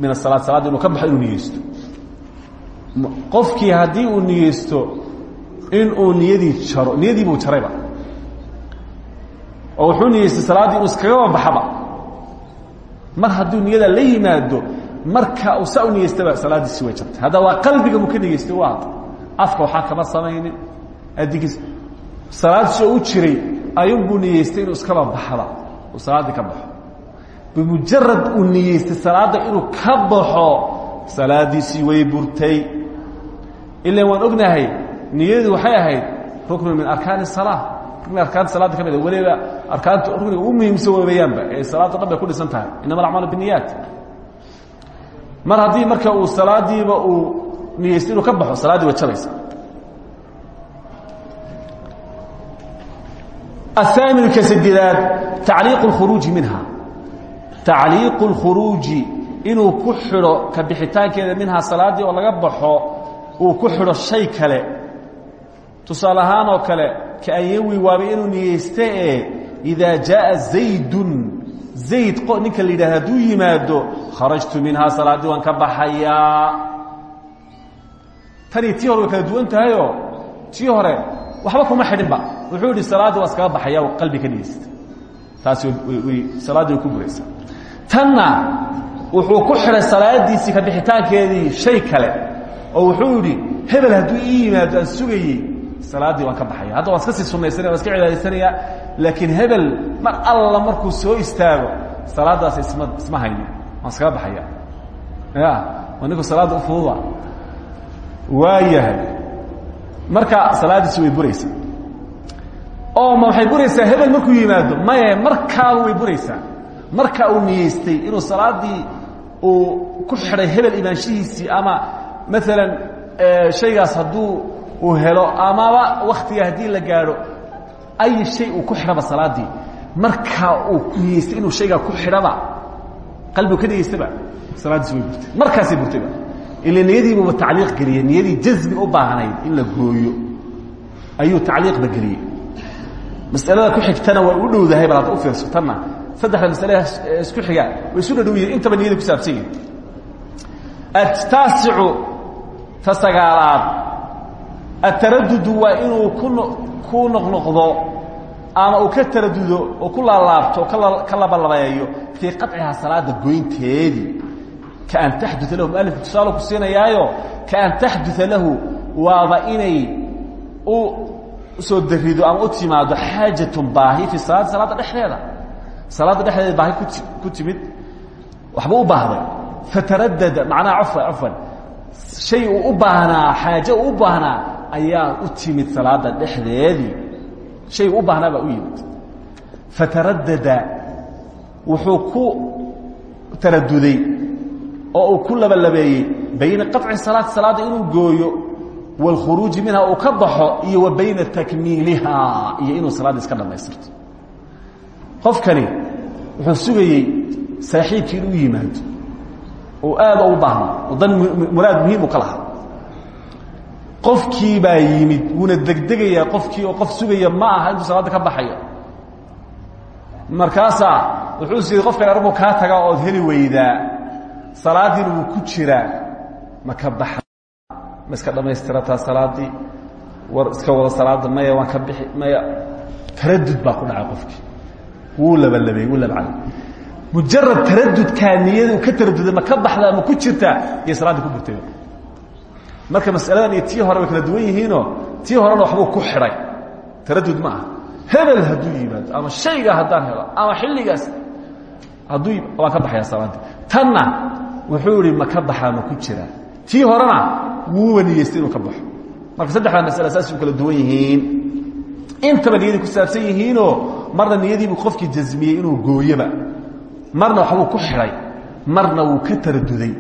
min asalaad salaaddi inuu ka baxo inuu niyeysto qofkii haddii uu niyeysto inuu niyadii jaro niyadii buu jarayba oo wuxuu niyeystay salaaddii inuu iskagaba baxaba mar hadduu niyada la yimaado marka uu saa u way jartay hadda waa qalbiga muu ka niyeystay waa afka waxaa kama samaynin. Adigiis salaaddiisi oo u jiray ayuunbuu niyeystay inuu iskaba baxaba uu salaaddii ka baxo. Bimujarad uu niyeystay salaadda inuu ka baxo salaadiisii way burtay. Ilan waan ognahay niyadu waxay ahayd ruknu min arkaani الsalaa rukni arkaanta salaada ka mid weliba arkaanta rukniga u muhiimsan weeyaanba ee salaadda dhan bay ku dhisan tahay. Inama alacmaalu biniyaat mar haddii marka uu salaadiiba uu niyeystay inuu ka baxo salaaddii way jabaysa الثامن ka sdedaad tacliiq الkhuruuji minha tacliiq الkhuruuji inuu ku xidho ka bixitaankeeda minhaa salaaddii oo laga baxo uu ku xidho shay kale tusaale ahaan oo kale kaanyawi waaba inuu niyeyste ee idaa jaaa zaydun zayd ninka la yidhahda hadduu yimaado kharajtu minhaa salaaddii waan ka baxayaa. Tanii tii hore way kala duwan tahayoo tii hore waxba kuma xidhinba. Wuxuu yidhi salaaddii waa iskaga baxaya qalbi ka niyeysta taasi salaaddii way ku buraysaa. Tanna wuxuu ku xidhay salaadiisii ka bixitaankeedii shay kale oo wuxuu yidhi hebel hadduu ii yimaado aan sugayey salaaddii waan ka baxaya. Hadda waan iska sii sunaysanaya waan iska cibaadaysanaya laakiin hebel mar alla markuu soo istaago salaaddaas isma isma hayno waan iskaga baxaya. Ya waa ninku salaadda u fududa. Waa yahay marka salaaddiisi way buraysaa. Oo ma waxay buraysaa hebel markuu yimaado maye markaaba way buraysaa. Marka uu niyeystay inuu salaaddii uu ku xidhay hebel imaanshihiisii ama maalan shaygaas hadduu uu helo amaba waktiga haddii la gaadho ay shay uu ku xidhaba salaaddii markaa uu niyeystay inuu shaygaa ku xidhaba qalbigu ka niyeystaba salaaddiisi way burtay markaasay burtayba ila niyadiibuuba tacliiq geliyey niyadii jasmi u baahnayd in la gooyo ayuu tacliiqba geliyey masalada ku xigtana waa u dhowdahay bal hadda u fiirso tanna saddexda masale isku xiga way isu dhadhow yihiin intaba niyada ku saabsan yihiin ataasicu ta sagaalaad ataradudu waa inuu ku noqnoqdo ama uu ka taradudo oo ku laalaabto ka labalabeeyo fii qacihaa salaada goynteedii kaan taxdua lahu mualifku tusaale ku siinayaayo kaan taxdua lahu waaba inay u soo darido ama u timaado xaajatun baahi fi salaati salaadda dhexdeeda. Salaadda dhexdeeda baahi ku timid waxba u baahday. Fataradada macnaha cafwan cafwan shay uu u baahnaa xaaje uu u baahnaa ayaa u timid salaadda dhexdeedii. Shay u baahnaa baa u yimid. Fataradada wuxuu ku taraduday oo uu ku labalabeeyey bayna qaطci salaati salaadda inuu gooyo wاlkhuruuji minha uu ka baxo iyo wa bayna iyo inuu salaadda iska dhammaystirto qofkani wuxuu sugayey saaxiibkii inuu yimaado. Oo aada u baahna oo dan muraad muhiim u ka qofkii baa yimid wuuna degdegayaa qofkii oo qof sugaya ma aha intuu salaadda ka baxayo. Markaasaa wuxuu is yidhi qofkan armu kaa taga ood heli weydaa. Salaaddiina wuu ku jiraa. Ma ka baxa. Ma iska dhammaystirataa salaaddii war iska wada salaadda maya waan ka bixi maya. Taradud baa ku dhacay qofkii. Wuu labalabey wuu labcalay mujarad taradudkaa niyadu ka taraduday ma ka baxdaa ma ku jirtaa iyo salaaddii ku burtay marka masaladan iyo tii hore way kala duwan yihiinoo tii horena waxbuu ku xidhay taradud ma aha. Hebel hadduu yimaado ama shayga haddaan helo ama xilligaas hadduu waan ka baxayaa salaaddii tanna wuxuu ihi ma ka baxaa ma ku jiraa. Tii horena wuuba niyeystay inuu ka baxo. Marka saddexdaa masala saasay u kala duwan yihiin. Intaba niyaday ku saabsan yihiinoo marna niyadiibuu qofkii jasmiyey inuu gooyoba marna waxbuu ku xidhay marna wuu ka taraduday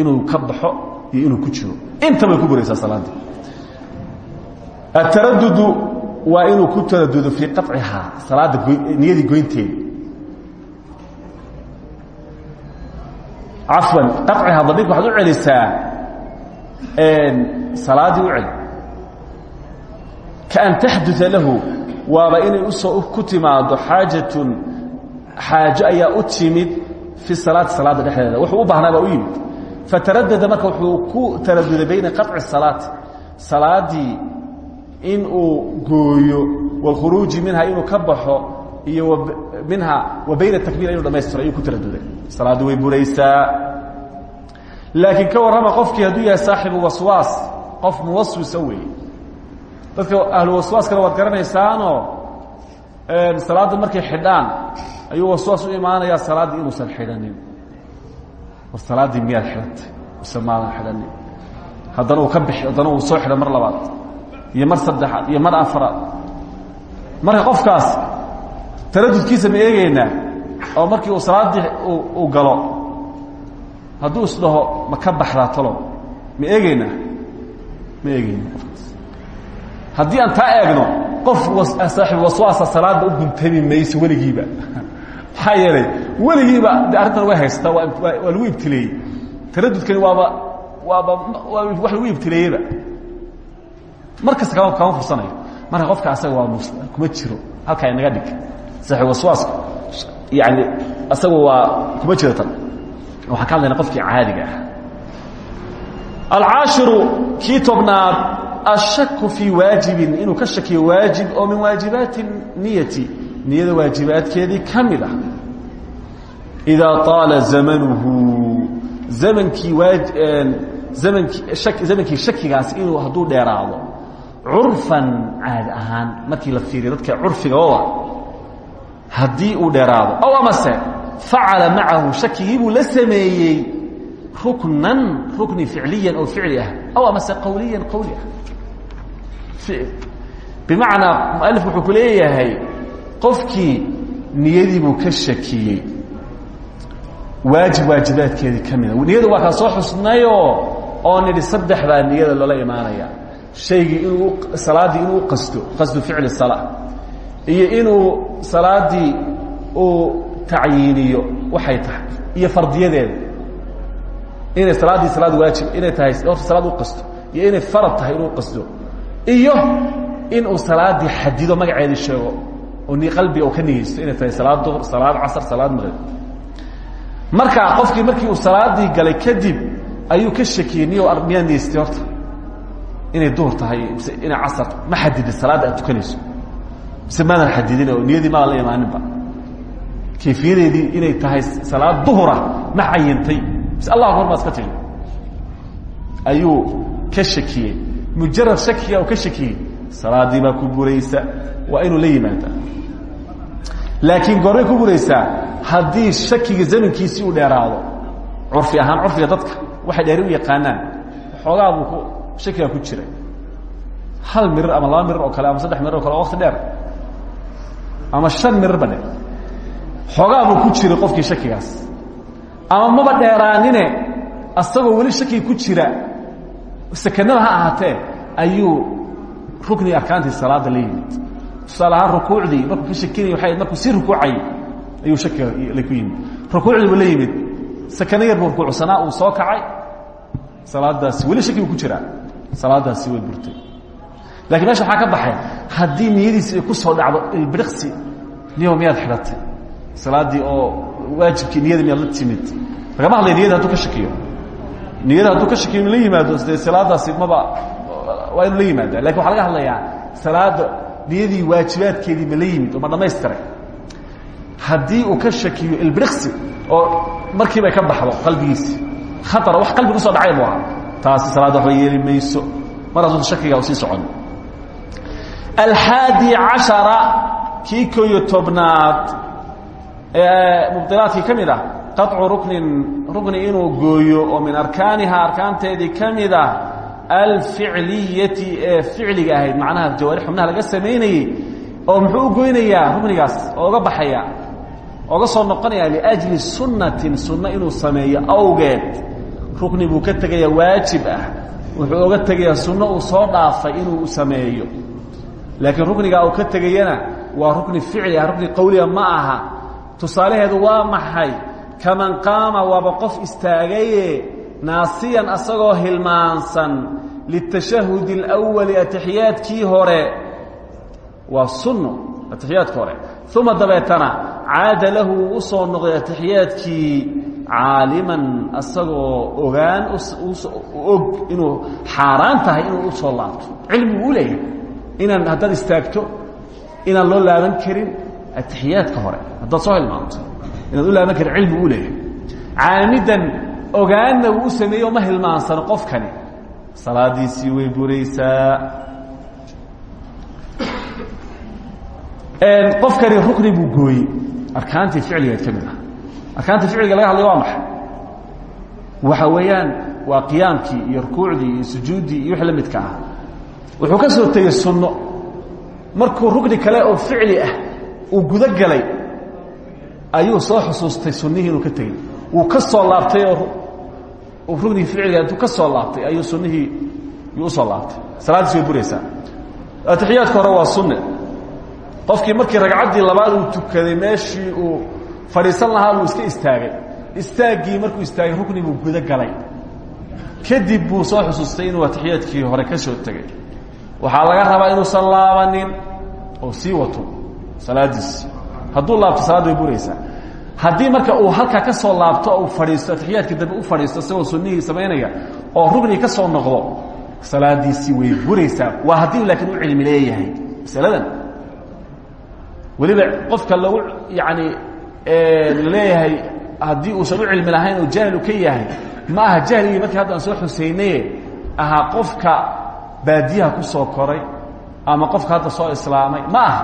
inuu ka baxo iyo inuu ku jiro. Intabay ku buraysaa salaadii. Ataradudu waa inuu ku taradudo fii qacihaa salaadda niyadii goynteeda cafwan qacihaa damiirka waxaad u celisaa salaaddii u celi. Kaan taxdua lahu waaba inay u soo ku timaado xaajatun xaajo ayaa u timid fi salaati salaadda dhexdeeda. Wuxuu u baahnaa baa u yimid fataradada marka wuxuu ku taraduday bayna qaطci salaati salaaddii in uu gooyo wاlkhuruuji minha inuu ka iyo minha wa bayna takbiir inuu dhamaystiro ayuu ku taraduday salaaddu way buraysaa. Laakiin ka warrama qofkii hadduu yahay saaxibu waswaas qof muwaswisa weeye. Dadka ahlu waswaaskana waad garanaysaanoo salaadda markay xidhaan ayuu waswaas u imaanayaa salaaddii inuusan xidhanin war salaaddii miyaad xidhantay mise maadan xidhanin haddana uu ka bixi haddana uu soo xidha mar labaad iyo mar saddexaad iyo mar afaraad. Marka qofkaas taradudkiisa ma eegaynaa oo markii uu salaaddii uu galo hadduu isdhaho ma ka baxdaa talo. Ma eegaynaa ma eegayna qofkaas. Haddii aan taa eegno qof saaxiib waswaasa salaadda u guntami mayso weligiiba. Maxaa yeelay weligiiba de arrintan way haystaa waa lagu ibtileeyey. Taradudkani waaba waaba waa wax lagu ibtileeyeyba. Mar kasta kama kama fursanayo. Marka qofka asaga waa mus kuma jiro. Halkaa inaga dhig. Saaxiib waswaaska yani asaga waa kuma jiro tan. Waxaan ka hadlayna qofkii caadiga ah. Alcaashiru kii tobnaad ashaku fii waajibin inuu ka shakiyo waajib oo min waajibaati niyati niyada waajibaadkeedii ka mid ah idaa طaala zamanuhu zamankii zamankii shakigaasi inuu hadduu dheeraado curfan caadi ahaan markii la fiiriyo dadka curfiga oo ah haddii uu dheeraado ow amase facala macahu shakigii buu la sameeyey ruknan rukni ficliyan oo ficli ah aw amase qawliyan qawli ah bimacnaa mualif wuxuu ku leeyahay qofkii niyadii buu ka shakiyey waajib waajibaadkeedii ka niyada waa soo xusnayoo oo nidhi saddex niyada loola imaanaya. Shaygii inuu salaaddii inuu qasto qasdu ficli salaa iyo inuu salaaddii uu tacyiiniyo waxay tahay. Iyo fardiyadeeda. Inay salaaddii salaad waajib inay tahay salaad u qasto. Iyo inay farad tahay inuu qasdo iyo inuu salaaddii xadido magaceedii sheego oo ni qalbiga uu ka niyeysto inay tahay salaad duhr salaad casr salaad maqrib markaa qofkii markii uu salaaddii galay kadib ayuu ka shakiyey niyo miyaa niyeystay horta? Inay duhur tahay mise inay casar ma xadidin salaadda aad tukanayso. Mise maadan xadidin oo niyadii maadan la imaaninba. Kayfiyadeedii inay tahay salaad duhura ma cayintay mise allah baad iska tiri. Ayuu ka shakiyey mujarad shakiga uu ka shakiyey salaaddii baa ku buraysa. Waa inuu la yimaada laakiin goormay ku buraysaa haddii shakiga zamankiisii uu dheeraado curfi ahaan curfiga dadka waxay dheeri u yaqaanaan xoogaa buu ku shakigaa ku jiray. Hal mirir ama laba mirir oo kale ama saddex mirir o kale wakti dheer. Ama shan mirirba dhe xoogaa buu ku jiray qofkii shakigaas. Ama maba dheeraanine asagoo weli shakiga ku jira sakanada ha ahaatee ayuu ruknii arkaantii salaada la yimid tusaale ahaan rukuucdii markuu ka shakinaya waay markuu sii rukuucay ayuu shakiga la ku yimid. Rukuucdii buu la yimid. Sakano yar buu rukuucsanaa uu soo kacay. Salaadaasi weli shakigu ku jiraa. Salaadaasi way burtay. Lakiin meesha waxaa ka baxay haddii niyadiisi ay ku soo dhacdo ilbiriqsi niyo miyaad xidhatay salaaddii oo waajibkii niyada miyaad la timid? Lagama hadlaya niyada hadduu ka shakiyo niyada hadduu ka shakiyo inu la yimaado dee salaadaasi maba waa inu la yimaada laakiin waxaa laga hadlayaa salaada niyadii waajibaadkeedii ma la yimid oo ma dhamaystiray haddii uu ka shakiyo ilbiriqsi oo markiiba ka baxdo qalbigiisi khatar wax qalbi ku soo dhacay bu ahaa. Taasi salaadda waxba yeeli mayso. Mar hadduu shakiga u sii socon alxaadi cashara kii ko iyo tobnaad ee mubdilaadkii ka mid ah qaطcu ruknin rukni inuu gooyo oo min arkaaniha arkaanteedii ka mid ah alficliyati ee ficliga ahayd macnaha jawaari xubnaha laga samaynayey oo muxuu u goynayaa ruknigaas baxaya oga soo noqonaya liajli sunnatin sunno inuu sameeyo awgeed. Rukni buu ka tegaya waajib ah. Wuxuu oga tegayaa sunno uu soo dhaafay inuu sameeyo. Laakiin ruknigaa uu ka tegayana waa rukni ficli ah rukni qawliga ma aha. Tusaalaheedu waa maxay? Kaman qaama waaba qof istaagaye naasiyan asagoo hilmaansan litashahudi اlأwali atixiyaadkii hore. Waa sunno atixiyaadka hore. Uma dabeetana caada lahu wuu u soo noqday atixiyaadkii caaliman asagoo ogaan og inuu xaaraan tahay inuu u soo laabto. Cilmigu u leeyahay inaan haddaad istaagto inaan loo laaban karin atixiyaadka hore. Haddaad soo hilmaanto inaad u laaban karin cilmi u leeyahay. Caamidan ogaanna wuu u sameeyo ma hilmaansano qofkani. Salaadiisii way buraysaa. Qofkani rukni buu gooyey. Arkaantii ficligeed ka mid ah. Arkaantii ficliga laga hadlay waa maxay? Waxa weeyaan waa qiyaamkii iyo rukuucdii iyo sujuuddii iyo wixii la midka ah. Wuxuu ka soo tegey sunno. Markuu rukni kale oo ficli ah uu gudo galay ayuu soo xusuustay sunnihii inuu ka tegey wuu ka soo laabtay oo ruknigii ficliga intuu ka soo laabtay ayuu sunnihii yuu u soo laabtay. Salaaddiis way buraysaa atixiyaadka hore waa sunne. Qofkii markii ragcaddii labaad uu tukaday meeshii uu fadhiisan lahaa buu iska istaagay. Istaaggii markuu istaagay rukni buu gudo galay. Kadib buu soo xusuustay inuu atixiyaadkii hore ka soo tegay. Waxaa laga rabaa inuusan laabanin oo sii wato salaadiisi hadduu laabto salaad way buraysaa haddii marka uu halkaa ka soo laabto oo fadhiisto atixiyaadkii dambe u fadhiisto isagoo sunnihii samaynaya oo ruknii ka soo noqdo salaadiisii way buraysaa waa haddii laakiin u cilmi leeyahay. Masaladan. Weliba qofka lagu yani la leeyahay haddii uusan u cilmi lahayn oo jahlu ka yahay ma aha jahligii markii hadda aan soo xusaynaye ahaa qofka baadiyaha ku soo koray ama qofka hadda soo islaamay ma aha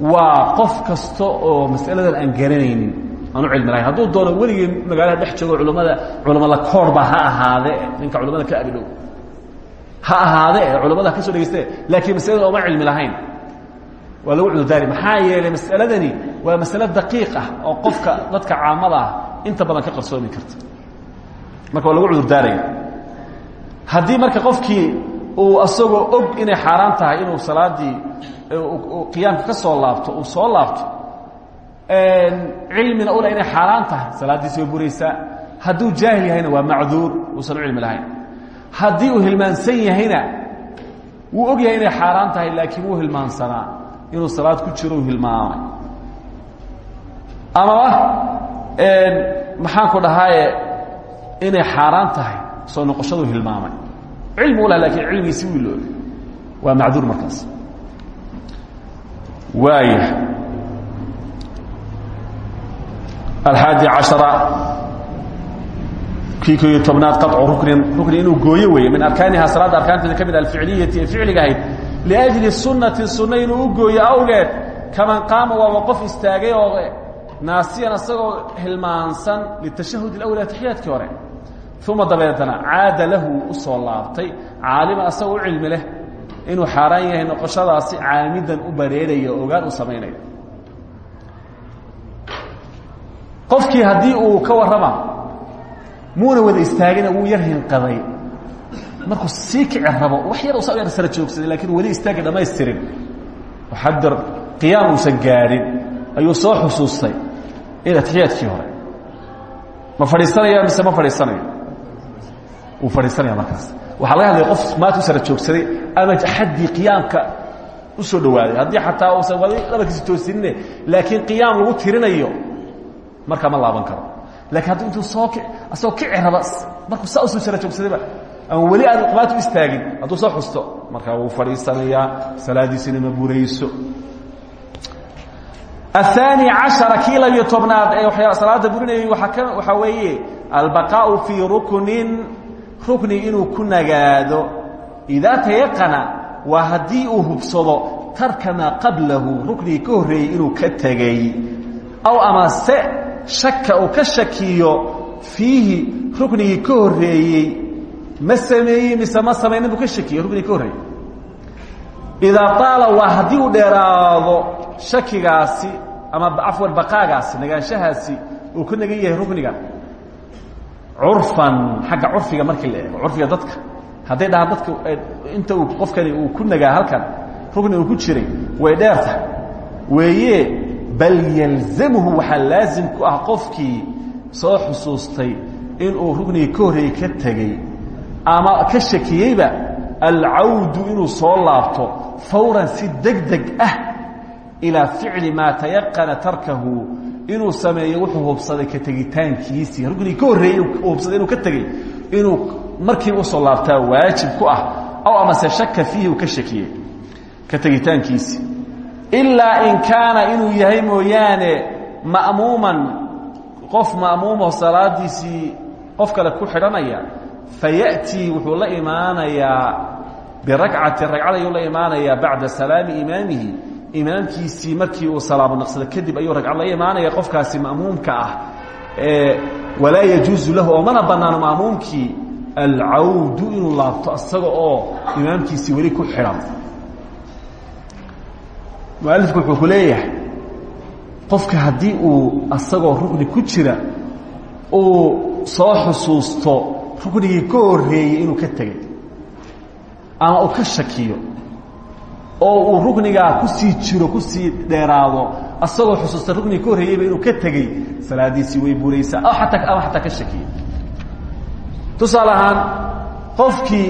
waa qof kasta oo masaladan aan garanaynin aan u cilmi lahayn. Hadduu doono weligii magaalada dhex joogo culamada culamada koorba ha ahaade ninka culamada ka agdhow ha ahaade ee culamada ka soo dhegeyste laakiin masalada ooma cilmi lahayn. Waa lagu cudurdaari maxaa yeelay masaladani waa masale daqiiq ah oo qofka dadka caamada ah inta badan ka qarsoomi karta. Marka waa lagu cudurdaaraya haddii marka qofkii uu asagoo og inay xaaraan tahay inuu salaadii qiyaamka ka soo laabto uu soo laabto cilmina ule inay xaaraan tahay salaaddiisi way buraysaa hadduu jaahil yahayna waa macduur uusan u cilmi lahayn. Haddii uu hilmaansan yahayna wuu og yahay inay xaaraan tahay laakiin wuu hilmaansanaa inuu salaad ku jiro u hilmaamay amaba maxaan ku dhahaaye inay xaaraan tahay soo noqoshadu hilmaamay. Cilmi u lah lakiin cilmigiisi wuu iloobe waa macduur markaas waaya alxaadi cashara kii kooiyo tobnaad qaطcu ruknin rukni inuu gooyo weeye min arkaaniha salaadda arkaanteeda ka mid ah alficliyati ee ficliga ahayd liajli sunati sunna inuu u gooyo awgeed kaman qaama waaba qof istaagay oo naasiyan isagoo hilmaansan litashahud اlawla taxiyaadkii hore. Uma dabeetana caada lahu u soo laabtay caalima asagoo u cilmi leh inuu xaaraan yahay noqoshadaasi caamidan u bareerayo ogaan u samaynayo qofkii haddii uu ka warrama muuna wada istaagina wuu yar hinqaday markuu sii kici rabo wax yar usa yar sara joogsaday lakiin weli istaagga dhamaystirin. Xadar qiyaam uusan gaadhin ayuu soo xusuustay in atixiyaadkii hore. Ma fadhiisanaya mise ma fadhiisanayo wuu fadhiisanaya markaas waxaa laga hadlaya qof maanta u sara joogsaday ama xaddii qiyaamka u soo dhowaaday haddii xataa uusan wali dhabarkiisa toosinine laakiin qiyaam lagu tirinayo markaa ma laaban karo lakiin hadduu intuu soo ki asagoo kici raba markuu saa usoo sara joogsadayba ama weli aan qumaad u istaagin hadduu soo xusto markaa wuu fadhiisanayaa salaadiisina ma burayso الثاني caشhaرa kii labiyo tobnaad ee salaada burinayay waxaa weeye albaqاء fيi ruknin rukni inuu ku nagaado إidaa tayaqana waa haddii uu hubsado tarka maa qablahu ruknigii ka inuu ka tegey aw amase shaka uu ka shakiyo fiihi ruknigii ka ma sameeyey mise ma samaynin buu ka shakiyo ruknigii ka idaa taala waa haddii uu dheeraado shakigaasi ama cafwan baqaagaasi nagaanshahaasi uu ku nagan rukniga curfan xagga curfiga markii la eego curfiga dadka. Hadday dhahaan dadka inta uu qofkani uu ku nagaa halkan rukni uu ku jiray way dheerta weeye bal yalzamhu waxaa laazim ku ah soo xusuustay inuu ruknigii ka horreeyey ka tegey ama ka shakiyeyba alcawdu inuu soo laabto fawran si degdeg ah ilaa ficli maa tayaqana tarkahu inuu sameeyo wuxuu hubsaday ka tegitaankiisii. Ruknigii ka horreeyey hubsaday inuu ka tegey inuu markiiba u soo laabtaa waajib ku ah aw amase shaka fiihi uu ka shakiyey ka tegitaankiisii. Ilaa in kaana inuu yahay mooyaane ma'muuman qof ma'muumo salaadiisii qof kale ku xidhanaya fayaأtii wuxuu la imaanayaa birakcati ragcad ayuu la imaanayaa bacda salaami imaamihi imaamkiisii markii uu salaamo naqsada kadib ayuu ragcad la imaanaya qofkaasi ma'muumka ah walaa yajuuzu lahu oo mana bannaano ma'muumkii alcawdu inuu laabto isaga oo imaamkiisii weli ku xidhan. Mualifku wuxuu ku leeyahay qofka haddii uu asagoo rukni ku jira uu soo xusuusto ruknigii ka horreeyey inuu ka tegey ama uu ka shakiyo oo uu ruknigaa ku sii jiro ku sii dheeraado asagoo xusuusta ruknigii ka horreeyeyba inuu ka tegey salaadiisii way buraysaa o ataa ama xataa ka shakiyo tusaale ahaan qofkii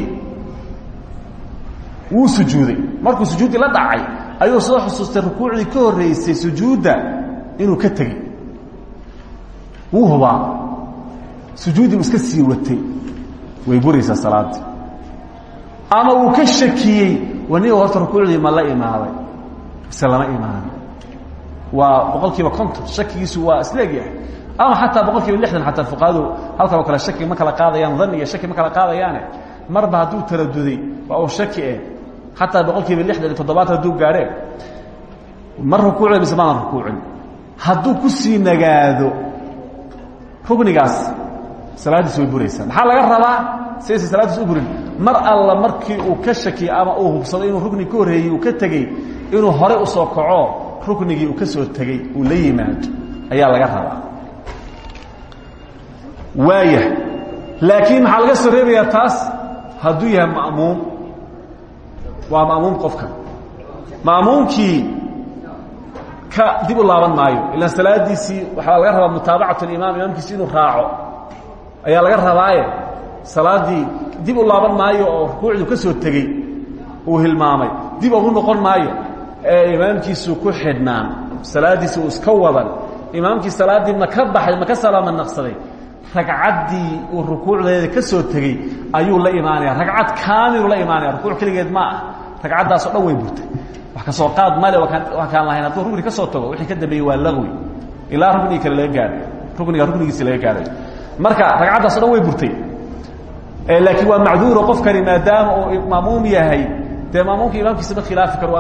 wuu sujuuday. Markuu sujuuddii la dhacay ayuu soo xusuustay rukuucdii ka horreysay sujuudda inuu ka tegey. Wuu hubaa. Sujuuddii u iska sii watay. Way buraysaa salaaddii ama uu ka shakiyey waniga horta rukuucdii ma la imaaday mise lama imaanin waa boqol kiiba konton shakigiisu waa isleegyahay ama xataa boqol kiiba lixdan xataa fuqahadu halkan oo kale shaki ma kala qaadayaan dhan iyo shaki ma kala qaadayaane. Marba hadduu taraduday waa uu shaki eh. Xataa boqol kiiba lixdan iyo toddobaatan hadduu gaadhee ma rukuucda mise maana rukuucin hadduu ku sii nagaado ruknigaas salaaddiis way buraysaa maxaa laga rabaa saysa salaaddiis u burin. Mar alla markii uu ka shakiyo ama uu hubsaday inuu rukni ka horreeyey uu ka tegey inuu horey u soo kaco ruknigii uu ka soo tegey uu la yimaado ayaa laga rabaa. Waaya laakiin maxaa laga taas? Hadduu yahay ma'muum. Waa ma'muum qofka. Ma'muumkii ka dib u laaban maayo ilaan salaadiisii waxaa laga rabaa mutaabacat اlimaam imaamkiisi inuu raaco. Ayaa laga rabaaye salaaddii dib u laaban maayo oo rukuucduu ka soo tegey uu hilmaamay. Dib ugu noqon maayo ee imaamkiisu ku xidhnaan. Salaaddiisi uu iska wadan. Imaamkii salaaddii ma ka baxay ma ka salaama naqsaday. Ragcaddii uu rukuucdeeda ka soo tegey ayuu la imaanaya ragcad kaamilu la imaanaya rukuuc keligeed ma ah ragcaddaasoo dhan way burtay. Wax ka soo qaad male waa kaan lahayn. Hadduu rugni ka soo tago wixii ka dambeeyey waa lagwi ilaa ruknigii kale laga gaadhay. Rukniga ruknigiisi laga marka ragcaddaaso dhan way burtay laakiin waa macduuro qofkani maadaama uu maamuum yahay dee maamuumka imaamkiisa ma khilaafi karo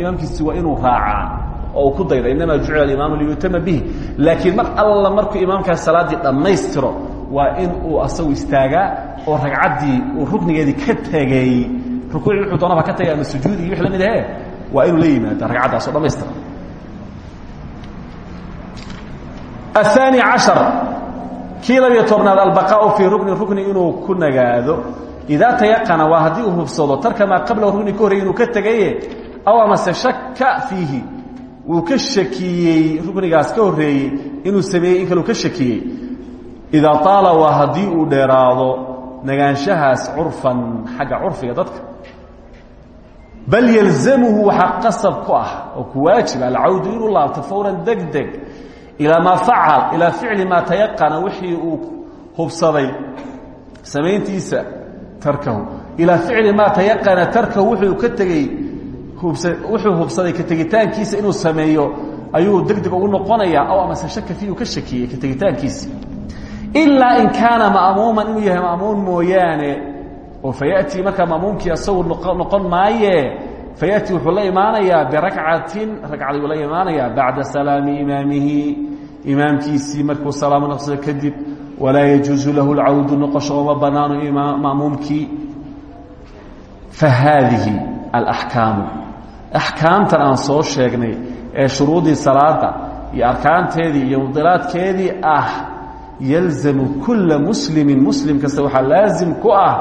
imaamkiisi waa inuu raacaa oo uu ku dayda inamaa jucila alimaamu liyutama bihi laakiin mar alla markuu imaamkaas salaaddii dhammaystiro waa in uu asagu istaagaa oo ragcaddii uu ruknigeedii ka tegey rukuucii wuxuu doonaba ka tagay ama sujuud iyo wix la mid ahe waa inuu la yimaado ragcaddaasoo dhammaystira aلثaanي caشhaر kii labiyo tobnaad albaqaau fii rukni rukni inuu ku nagaado. Idaa tayaqana waa haddii uu hubsado tarka maa qablahu rukni ka horrey ka tegaye aw amase shaka fiihi wuu ka shakiyey ruknigaas ka horreeyey inuu sameeyey in kaleu ka shakiyey. Idaa طaala waa haddii uu dheeraado nagaanshahaas curfan xagga curfiga dadka. Bal yalzamhu waxaa qasab ku ah oo ku waajiba alcawdu fawran deg ilaa maa facal ilaa ficli maa tayaqana wixii uu hubsaday. Samayntiisa tarkahu ilaa ficli maa tayaqana tarkahu wuxuu ka tegey wuxuu hubsaday ka inuu sameeyo ayuu deg ugu noqonayaa aw amase shaka fiihu ka shakiyey ka tegitaankiisa in kaana ma'muuman inuu yahay ma'muun mooyaane oo fayatii markaa ma'muumkii asagu noqon maaye fayatii wuxuu la imaanayaa birakcatin ragcaduu la imaanayaa bacda salaami imaamihi imaamkiisii markuu salaamo naqsado kadib walaa yajuusu lahu lcawdu noqosho ooma banaano ma'muumkii fa haadihi alaxkaamu axkaamtan aan soo sheegnay ee shuruudii salaada iyo arkaanteedii iyo mudilaadkeedii ah yalzamu kula muslimin muslim kasta waxaa ku ah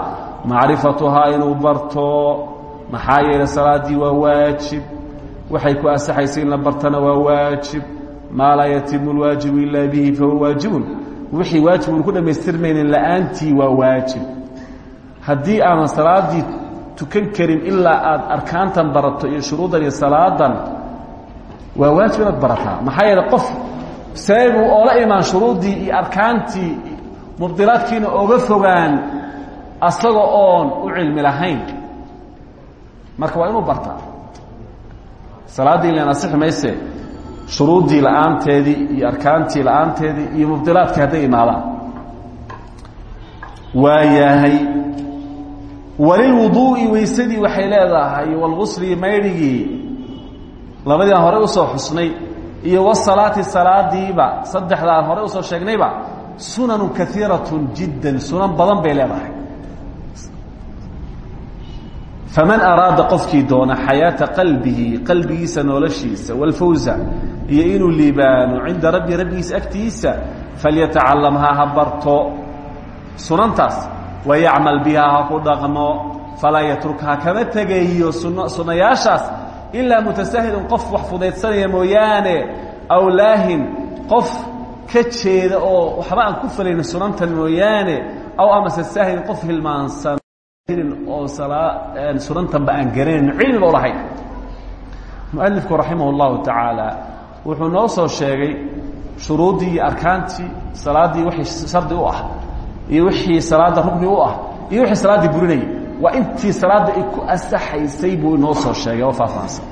macrifatuhaa inuu barto maxaa yeelay salaaddii waa waajib waxay ku asaxaysa in la bartana waa waajib maa laa yatimu lwaajibu ilaa bihi fahuwa waajibun. Wixii waajib uun ku dhammaystirmaynin la'aantii waa waajib. Haddii aanan salaaddii tukan karin ilaa aad arkaantan barato iyo shuruuddan iyo salaadan waa waajib inaad barataa. Maxaa yeele qof seebuu oola imaan shuruuddii iyo arkaantii mubdilaadkiina oga fogaan asaga oon u cilmi lahayn. Marka waa inuu bartaa. Salaaddii ilan asixi mayse shuruuddii la'aanteedii iyo arkaantii la'aanteedii iyo mubdilaadkii hadday imaadaan. Waa yahay walilwuduu'i weysadii waxay leedahay walgusli maydhigii labadii aan horey u soo xusnay iyo wasalaati salaadiiba saddexda aan horey u soo sheegnayba sunanu kaiiratun jiddan sunan badan bay leedahay faman araada qofkii doona xayaata qalbihi qalbigiisa noloshiisa walfawza iyo inuu liibaano cinda rabbi rabbigiisa agtiisa falyatacalamhaa ha barto sunantaas. Wayacmal bihaa ha ku dhaqmo. Falaa yatrukhaa kama tegayo sun sunnayaashaas ilaa mutasahilun qof wax fudaydsanaya mooyaane aw laahin qof ka jeeda oo waxba aan ku falaynin sunantan mooyaane aw amase saahilin qof hilmaansan sunantanba aan garanayn cilmiba u lahayn. Mualifku raximah اllahu tacaala wuxuu noo soo sheegay shuruuddii iyo salaaddii wixii shardi u ah iyo wixii salaadda rugni u ah iyo wixii salaaddii burinayay. Waa intii salaadda ay ku asaxaysay buu inoo soo sheegay oo faahfaahsan.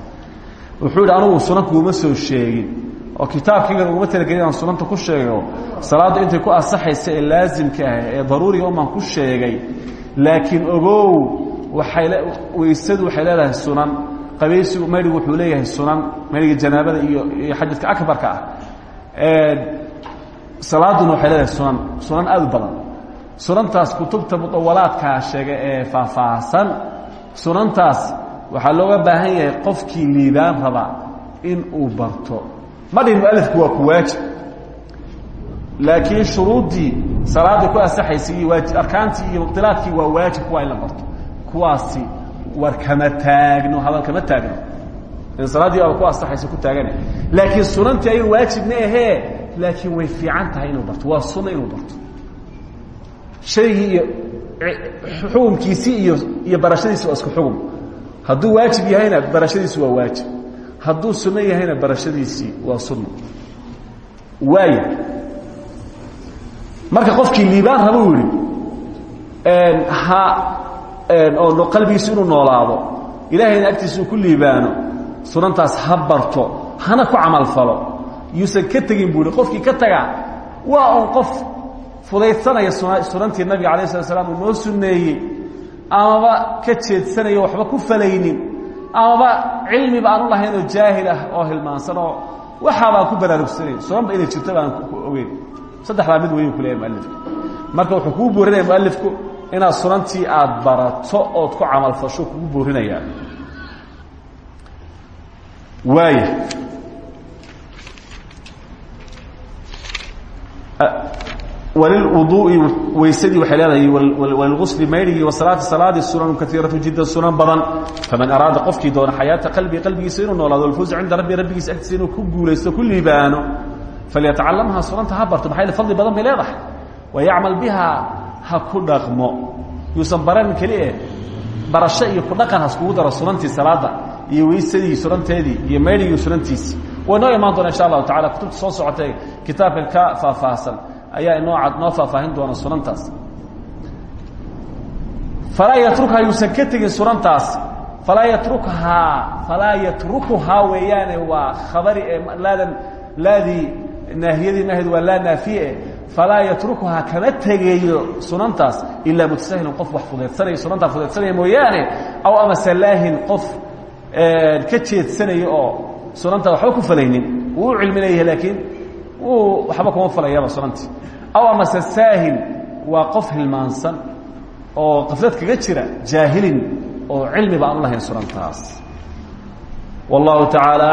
Wuxuu yidhi anugu sunanku uma soo sheegin. Oo kitaabkaygan uguma talagelin aan sunanta ku sheego salaaddu intay ku asaxaysa ee laasimka ah ee daruuriga umaan ku sheegay laakiin ogow waay weysadu waxay leedahay sunan. Qabaysigu maydhigu wuxuu leeyahay sunan. Maydhiga janaabada iyo iyo xajadka akbarka ah. Salaaduna waxay leedahay sunan. Sunan aad u badan. Sunantaas kutubta mudawalaadkaa sheega ee faahfaahsan sunantaas waxaa looga baahan yahay qofkii liibaan raba in uu barto. Ma dhihin mualifku waa ku waajib. Laakiin shuruuddii salaaddii ku asaxaysay iyo waajib arkaantii iyo mubdilaadkii waa waajib kuwaa in la barto kuwaasi war kama taagno hadal kama taagno. Salaaddii baaba ku asaxaysa ku taagane. Laakiin sunantii ayuu waajib ma ahee laakiin way fiican tahay inuu barto. Waa sunna inuu barto. Shaygii iyo xukumkiisii iyo iyo barashadiisi waa isku xukum hadduu waajib yahayna barashadiisi waa waajib. Hadduu sunno yahayna barashadiisii waa sunno. Waaya marka qofkii liibaan raba u yihi ha oo qalbigiisu inuu noolaado ilaahayna agtiisa uu ku liibaano sunantaas ha barto hana ku camalfalo yuusan ka tegin buu qofkii ka taga waa un qof fudaydsanaya sunantii nabiga alayh slat slam uu noo ka jeedsanayo waxba ku falaynin amaba cilmiba aan u lahayn oo jaahil ah oo hilmaansan oo waxaabaan ku baraarugsanayn sunanba inay jirto baan ogeyn. Saddexdaa mid weyuu ku leeyahy mualifku marka wuxuu kugu boorinaya mualifku inaad sunantii aad barato ood ku camalfasho kugu boorinayaa waaya walilwuduu'i weysadii waxay leedahay walilgusli maydhigii wasalaati salaadii sunanu kaiiratu jiddan sunan badan. Faman araada qofkii doona xayaata qalbii qalbigiisa inuu noolaado alfawza cinda rabbi rabbigiisa agtiisa inuu ku guulaysto ku liibaano falyatacalamha sunanta ha barto maxay fadli badan bay leedahay? Wayacmal bihaa ha ku dhaqmo. Yuusan baran kelie barasho iyo ku dhaqan haskugu daro sunantii salaada iyo weysadii sunanteedii iyo maydhigii sunantiisii way noo imaan doona insha allahu tacala kutubta soo socotay kitaabka ka faahfaahsan ayaa inoo cad noo faahfaahin doona sunantaas. Falaa yatrukhaa yuusan ka tegin sunantaas. Falaa yatrukhaa falaa yatrukuhaa weeyaane waa khabari ee laadan laadii naahiyadii naahid waa laa naafiye falaa yatrukuhaa kama tegayo sunantaas ilaa mutasahilin qof wax fudaydsanaya sunantaa fudaydsanaya mooyaane aw ama salaahin qof ka jeedsanaya oo sunantaa waxba ku falaynin. Wuu u cilmi leeyahay laakiin wuu waxba kuma falayaba sunantii. Aw amase saahin waa qof hilmaansan oo qaflad kaga jira jaahilin oo cilmiba aan u lahayn sunantaas. Wallahu tacaala